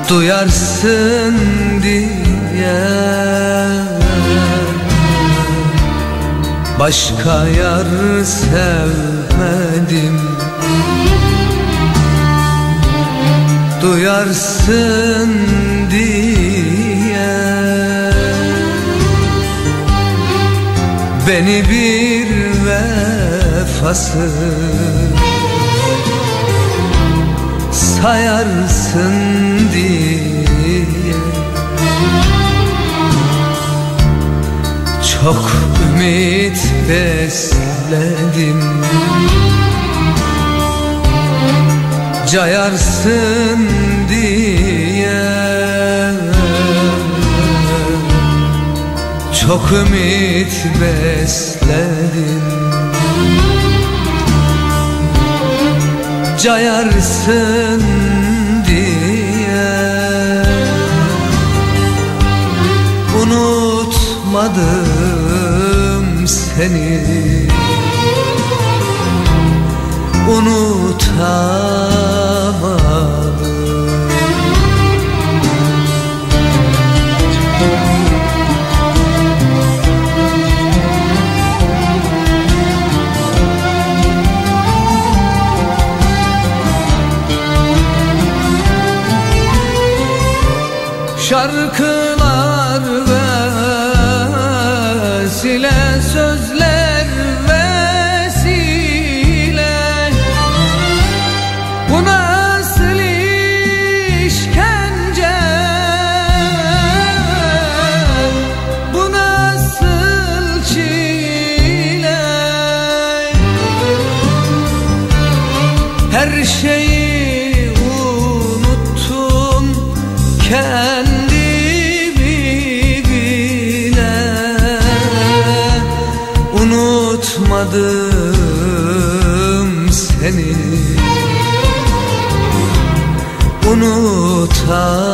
Duyarsın diye. Başka yar sevmedim. Duyarsın diye. Beni bir vefasız sayarsın diye Çok ümit besledim. Cayarsın diye. Çok ümit besledim. Cayarsın Unutamadım seni. Unutamadım Unutmadım seni. Unutamadım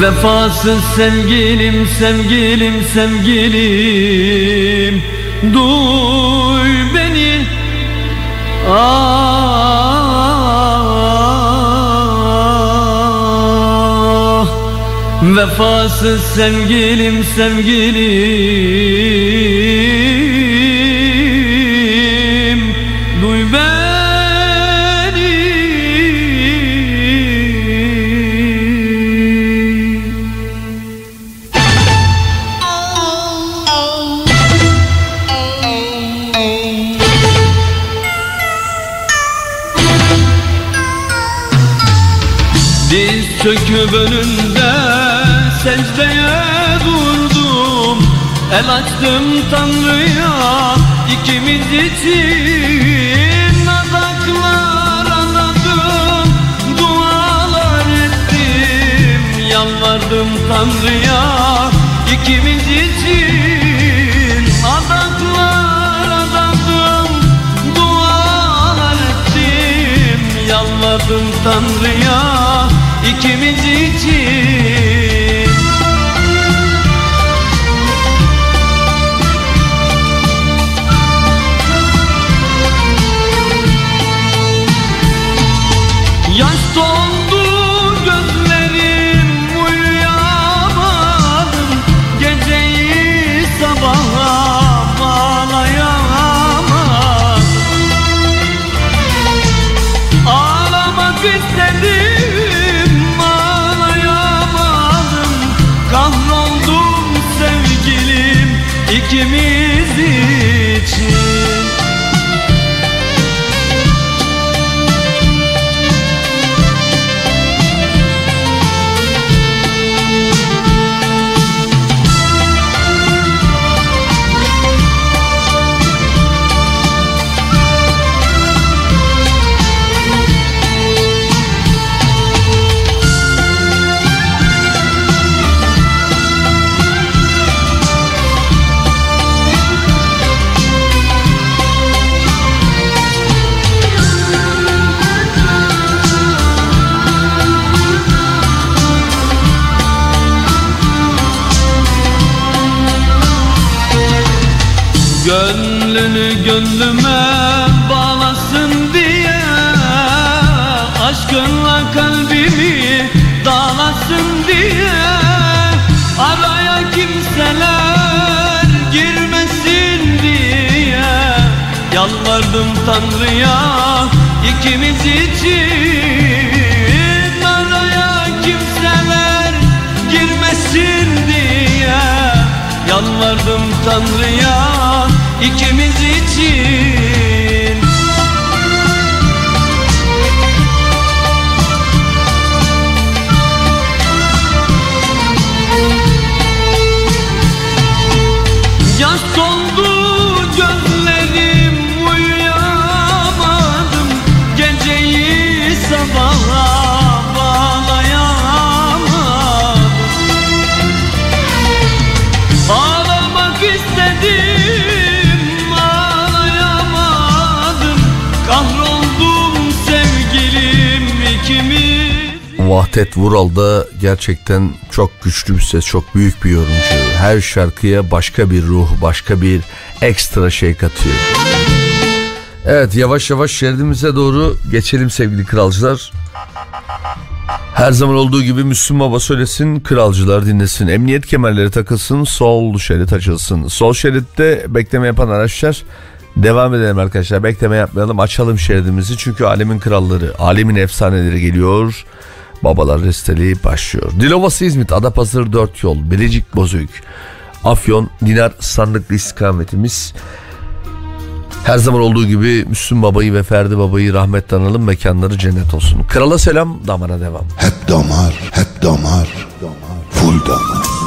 Vefasız sevgilim sevgilim sevgilim. Duy Vefasız sevgilim sevgilim Açtım Tanrı'ya ikimiz için. Adaklar anadım, dualar ettim. Yalvardım Tanrı'ya ikimiz için. Adaklar adadım, dualar ettim. Yalvardım Tanrı'ya ikimiz için Yalvardım Tanrı'ya ikimiz için Araya kimseler girmesin diye. Yalvardım Tanrı'ya ikimiz için. Vahdet Vural da gerçekten çok güçlü bir ses, çok büyük bir yorumcu. Her şarkıya başka bir ruh, başka bir ekstra şey katıyor. Evet yavaş yavaş şeridimize doğru geçelim sevgili kralcılar. Her zaman olduğu gibi Müslüm Baba söylesin, kralcılar dinlesin. Emniyet kemerleri takılsın, sol şerit açılsın. Sol şeritte bekleme yapan araçlar devam edelim arkadaşlar. Bekleme yapmayalım, açalım şeridimizi. Çünkü alemin kralları, alemin efsaneleri geliyor. Babalar Resteli başlıyor. Dilovası İzmit, Adapazarı 4 yol, Bilecik Bozüyük, Afyon, Dinar Sandıklı istikametimiz. Her zaman olduğu gibi Müslüm Baba'yı ve Ferdi Baba'yı rahmetle analım mekanları cennet olsun. Krala selam damara devam. Hep damar, hep damar, full damar.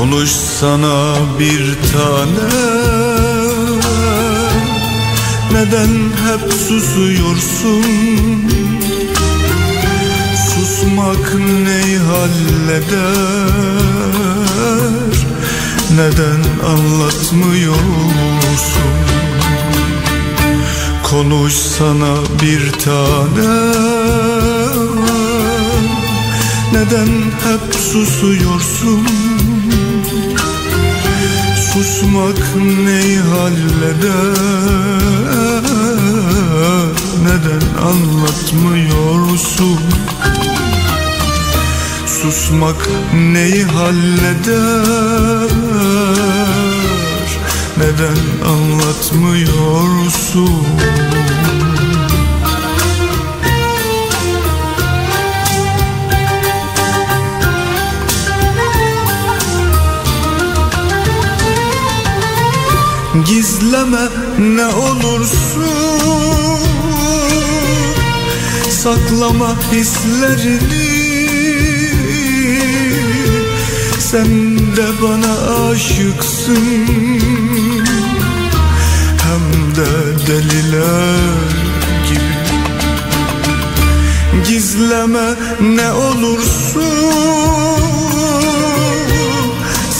Konuşsana bir tane. Neden hep susuyorsun? Susmak neyi halleder? Neden anlatmıyorsun? Konuşsana bir tane. Neden hep susuyorsun Susmak neyi halleder? Neden anlatmıyorsun Susmak neyi halleder? Neden anlatmıyorsun Gizleme ne olursun. Saklama hislerini. Sen de bana aşıksın. Hem de deliler gibi. Gizleme ne olursun.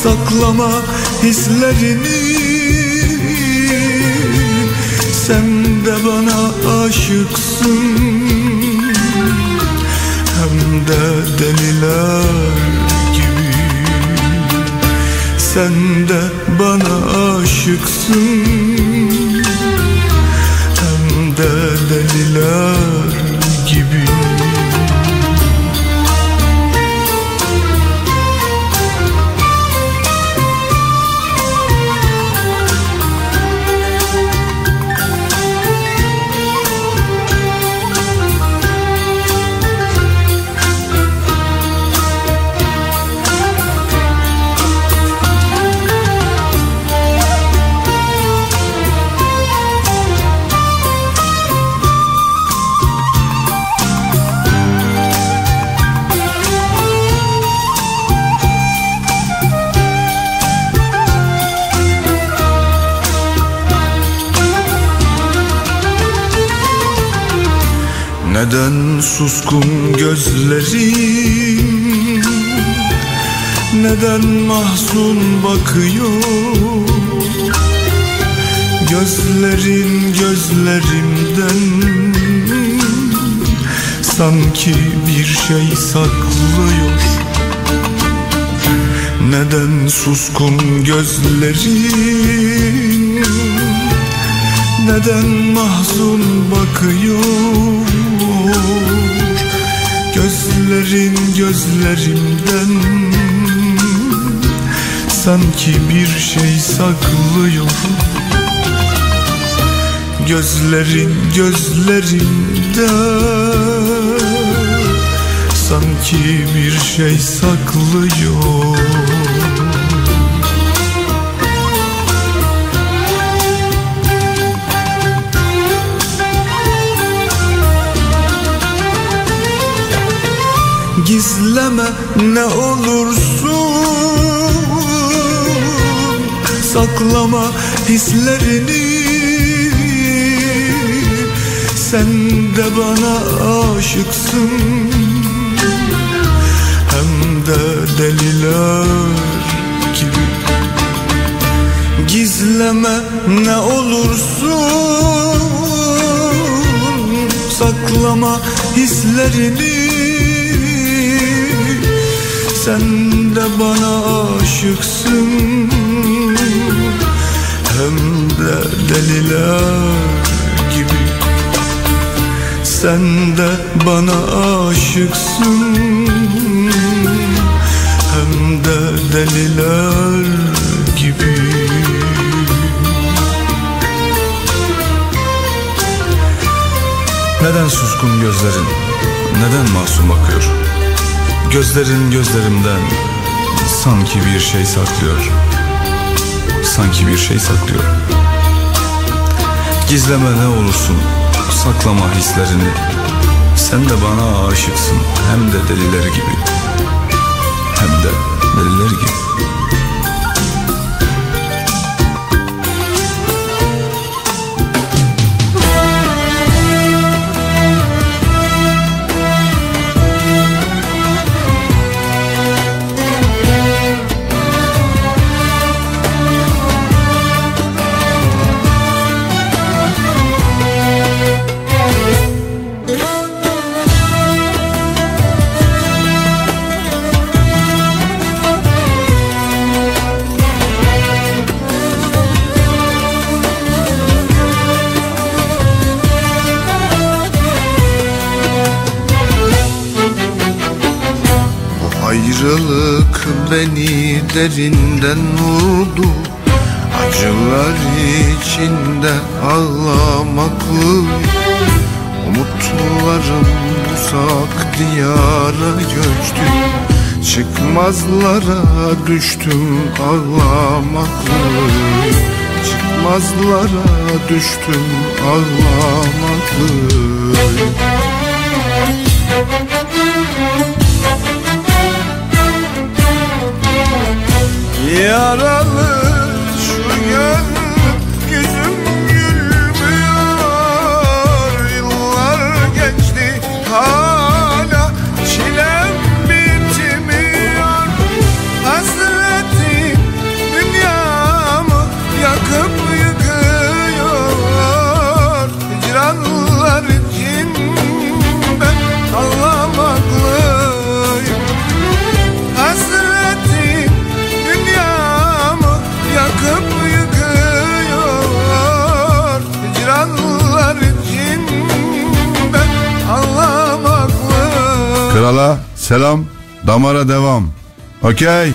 Saklama hislerini Sen de bana aşıksın. Hem de deliler gibi. Sen de bana aşıksın. Hem de deliler Neden suskun gözlerim. Neden mahzun bakıyor? Gözlerin gözlerimden. Sanki bir şey saklıyor. Neden suskun gözlerin? Neden mahzun bakıyor Gözlerin gözlerimden Sanki bir şey saklıyor Gözlerin gözlerimde Sanki bir şey saklıyor Gizleme ne olursun. Saklama hislerini. Sen de bana aşıksın. Hem de deliler gibi. Gizleme ne olursun. Saklama hislerini Sen de bana aşıksın Hem de deliler gibi Sen de bana aşıksın Hem de deliler gibi Neden suskun gözlerin? Neden masum bakıyor? Gözlerin gözlerimden sanki bir şey saklıyor. Sanki bir şey saklıyor. Gizleme ne olursun, saklama hislerini. Sen de bana aşıksın hem de deliler gibi. Hem de deliler gibi. Derinden vurdu. Acılar içinde ağlamaklı. Umutlarım uzak diyara göçtü. Çıkmazlara düştüm ağlamaklı. Çıkmazlara düştüm ağlamaklı Yaralı selam, damara devam. Okey.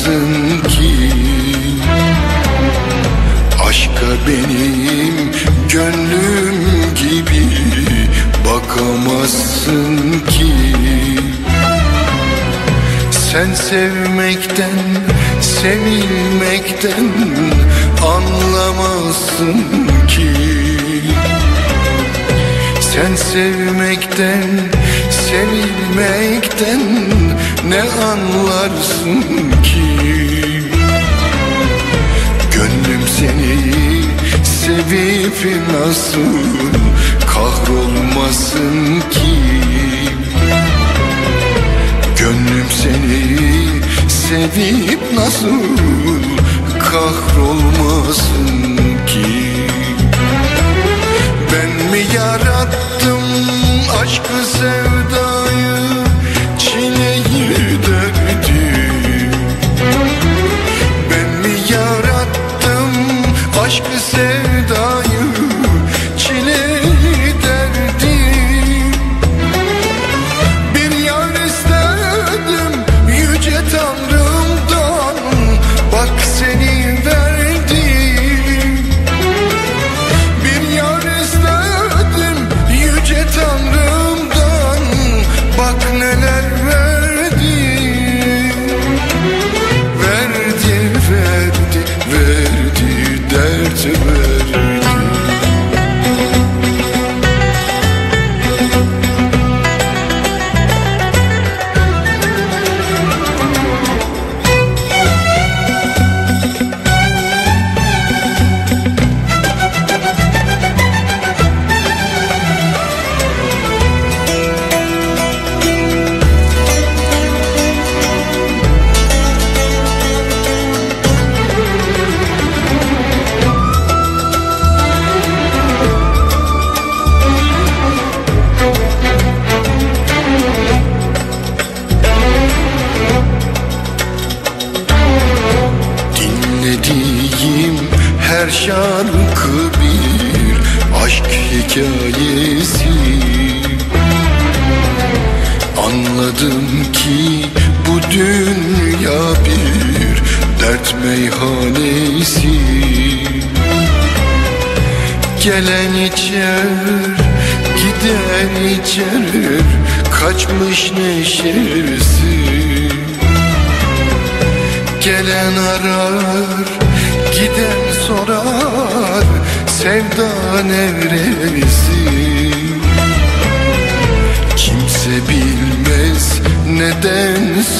Yağmazsın ki. Aşka benim gönlüm gibi bakamazsın ki. Sen sevmekten, sevilmekten anlamazsın ki. Sen sevmekten, sevilmekten ne anlarsın ki? Gönlüm seni sevip nasıl kahrolmasın ki? Gönlüm seni sevip nasıl kahrolmasın ki? Ben mi yarattım aşkı sevdayı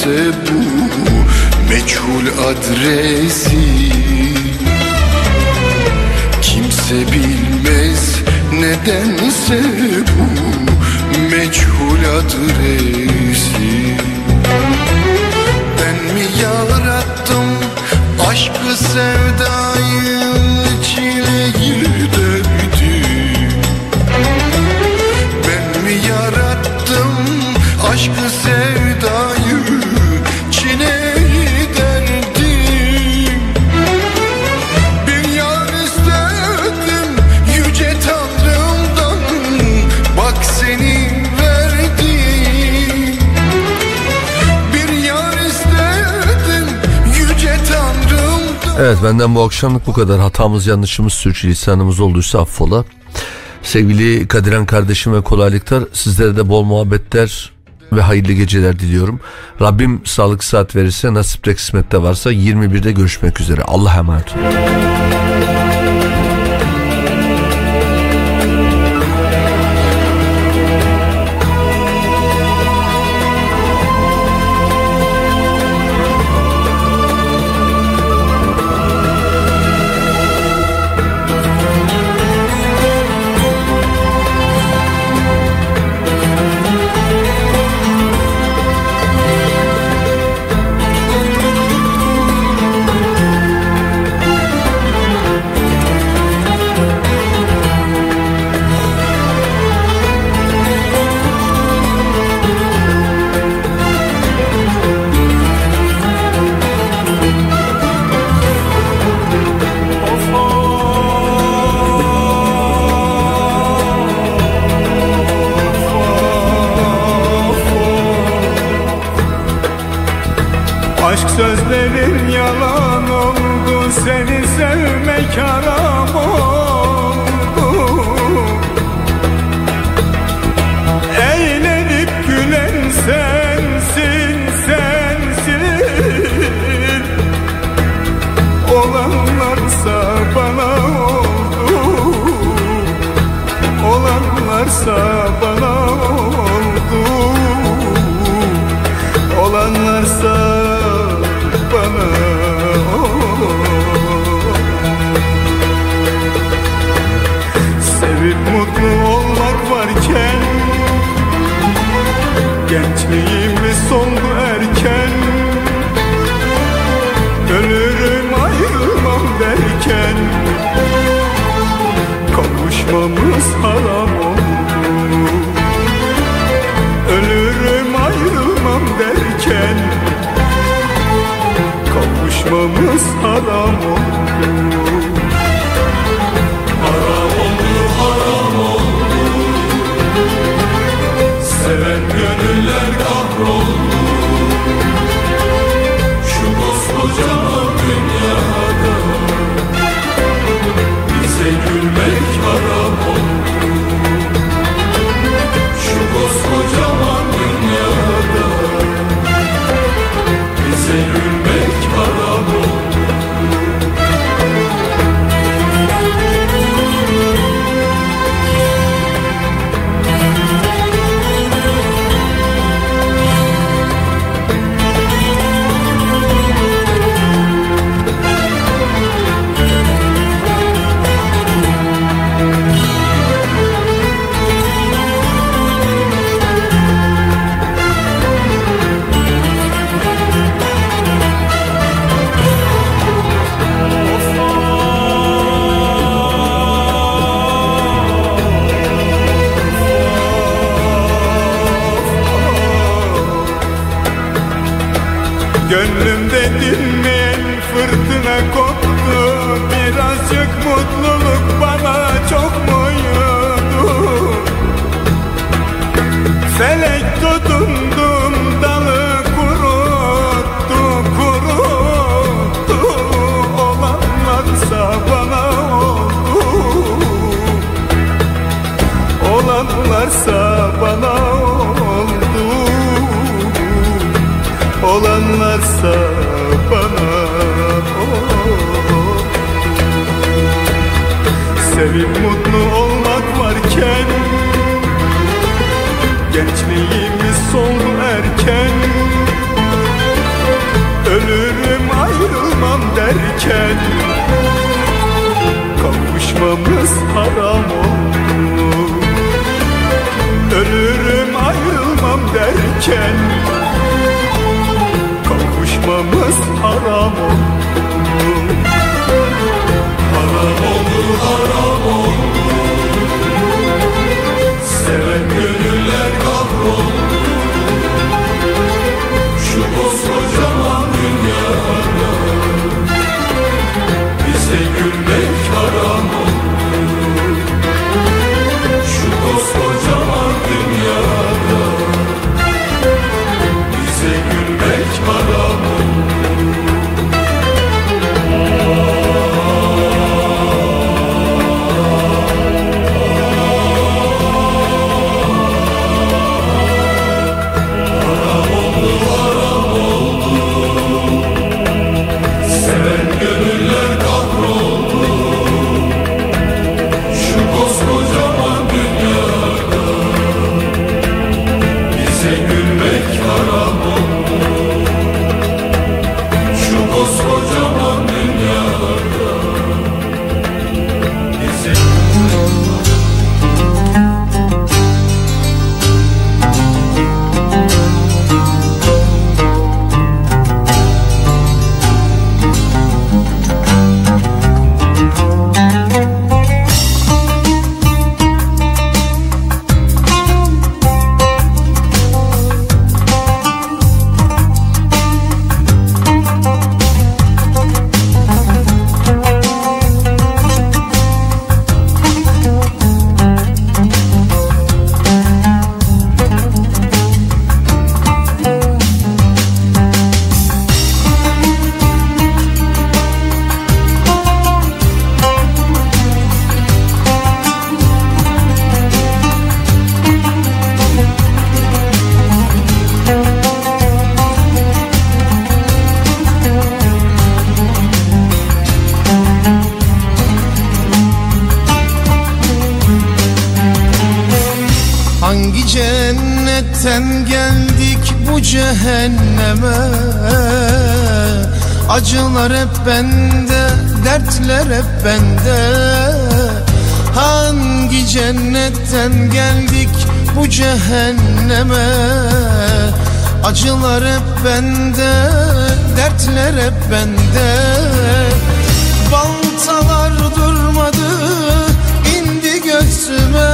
nedense bu. Meçhul adresi Evet benden bu akşamlık bu kadar. Hatamız, yanlışımız, sürçülisanımız olduysa affola. Sevgili Kadiren kardeşim ve kolaylıklar sizlere de bol muhabbetler ve hayırlı geceler diliyorum. Rabbim sağlık saat verirse nasipte kısmette varsa 21'de görüşmek üzere. Allah'a emanet olun. iken Kavuşmamız haram olur. Ölürüm ayrılmam derken Kavuşmamız haram olur. Haram olur haram Acılar hep bende, dertler hep bende. Baltalar durmadı, indi göğsüme.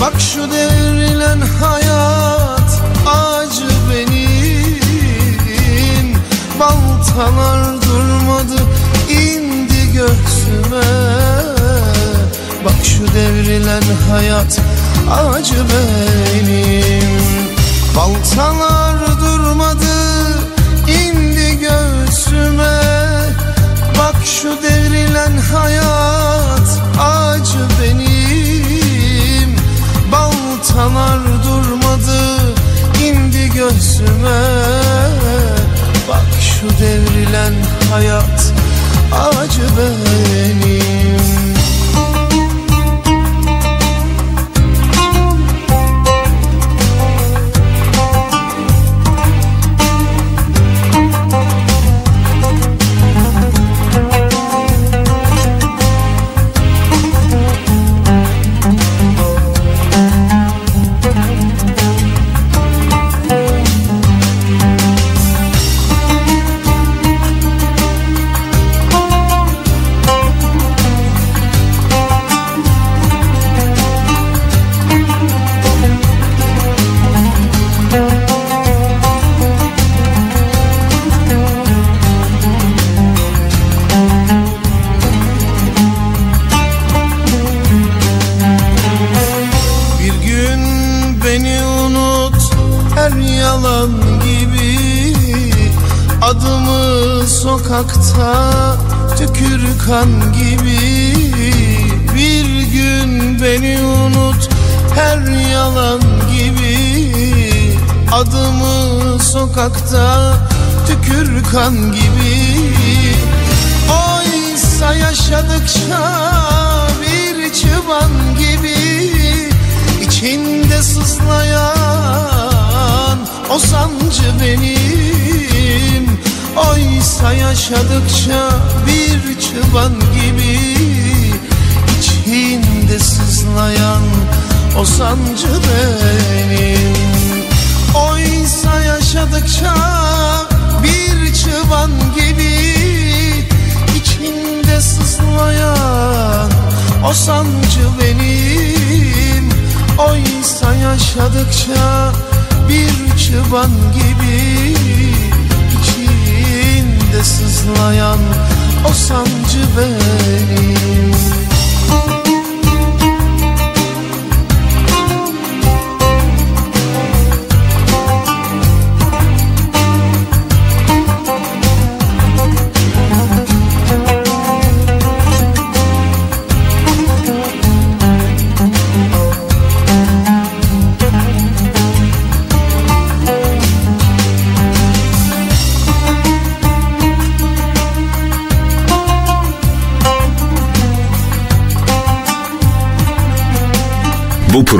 Bak şu devrilen hayat acı benim. Baltalar durmadı indi göğsüme. Bak şu devrilen hayat acı benim Baltalar durmadı indi göğsüme. Bak şu devrilen hayat acı benim. Baltalar durmadı indi göğsüme. Bak şu devrilen hayat acı benim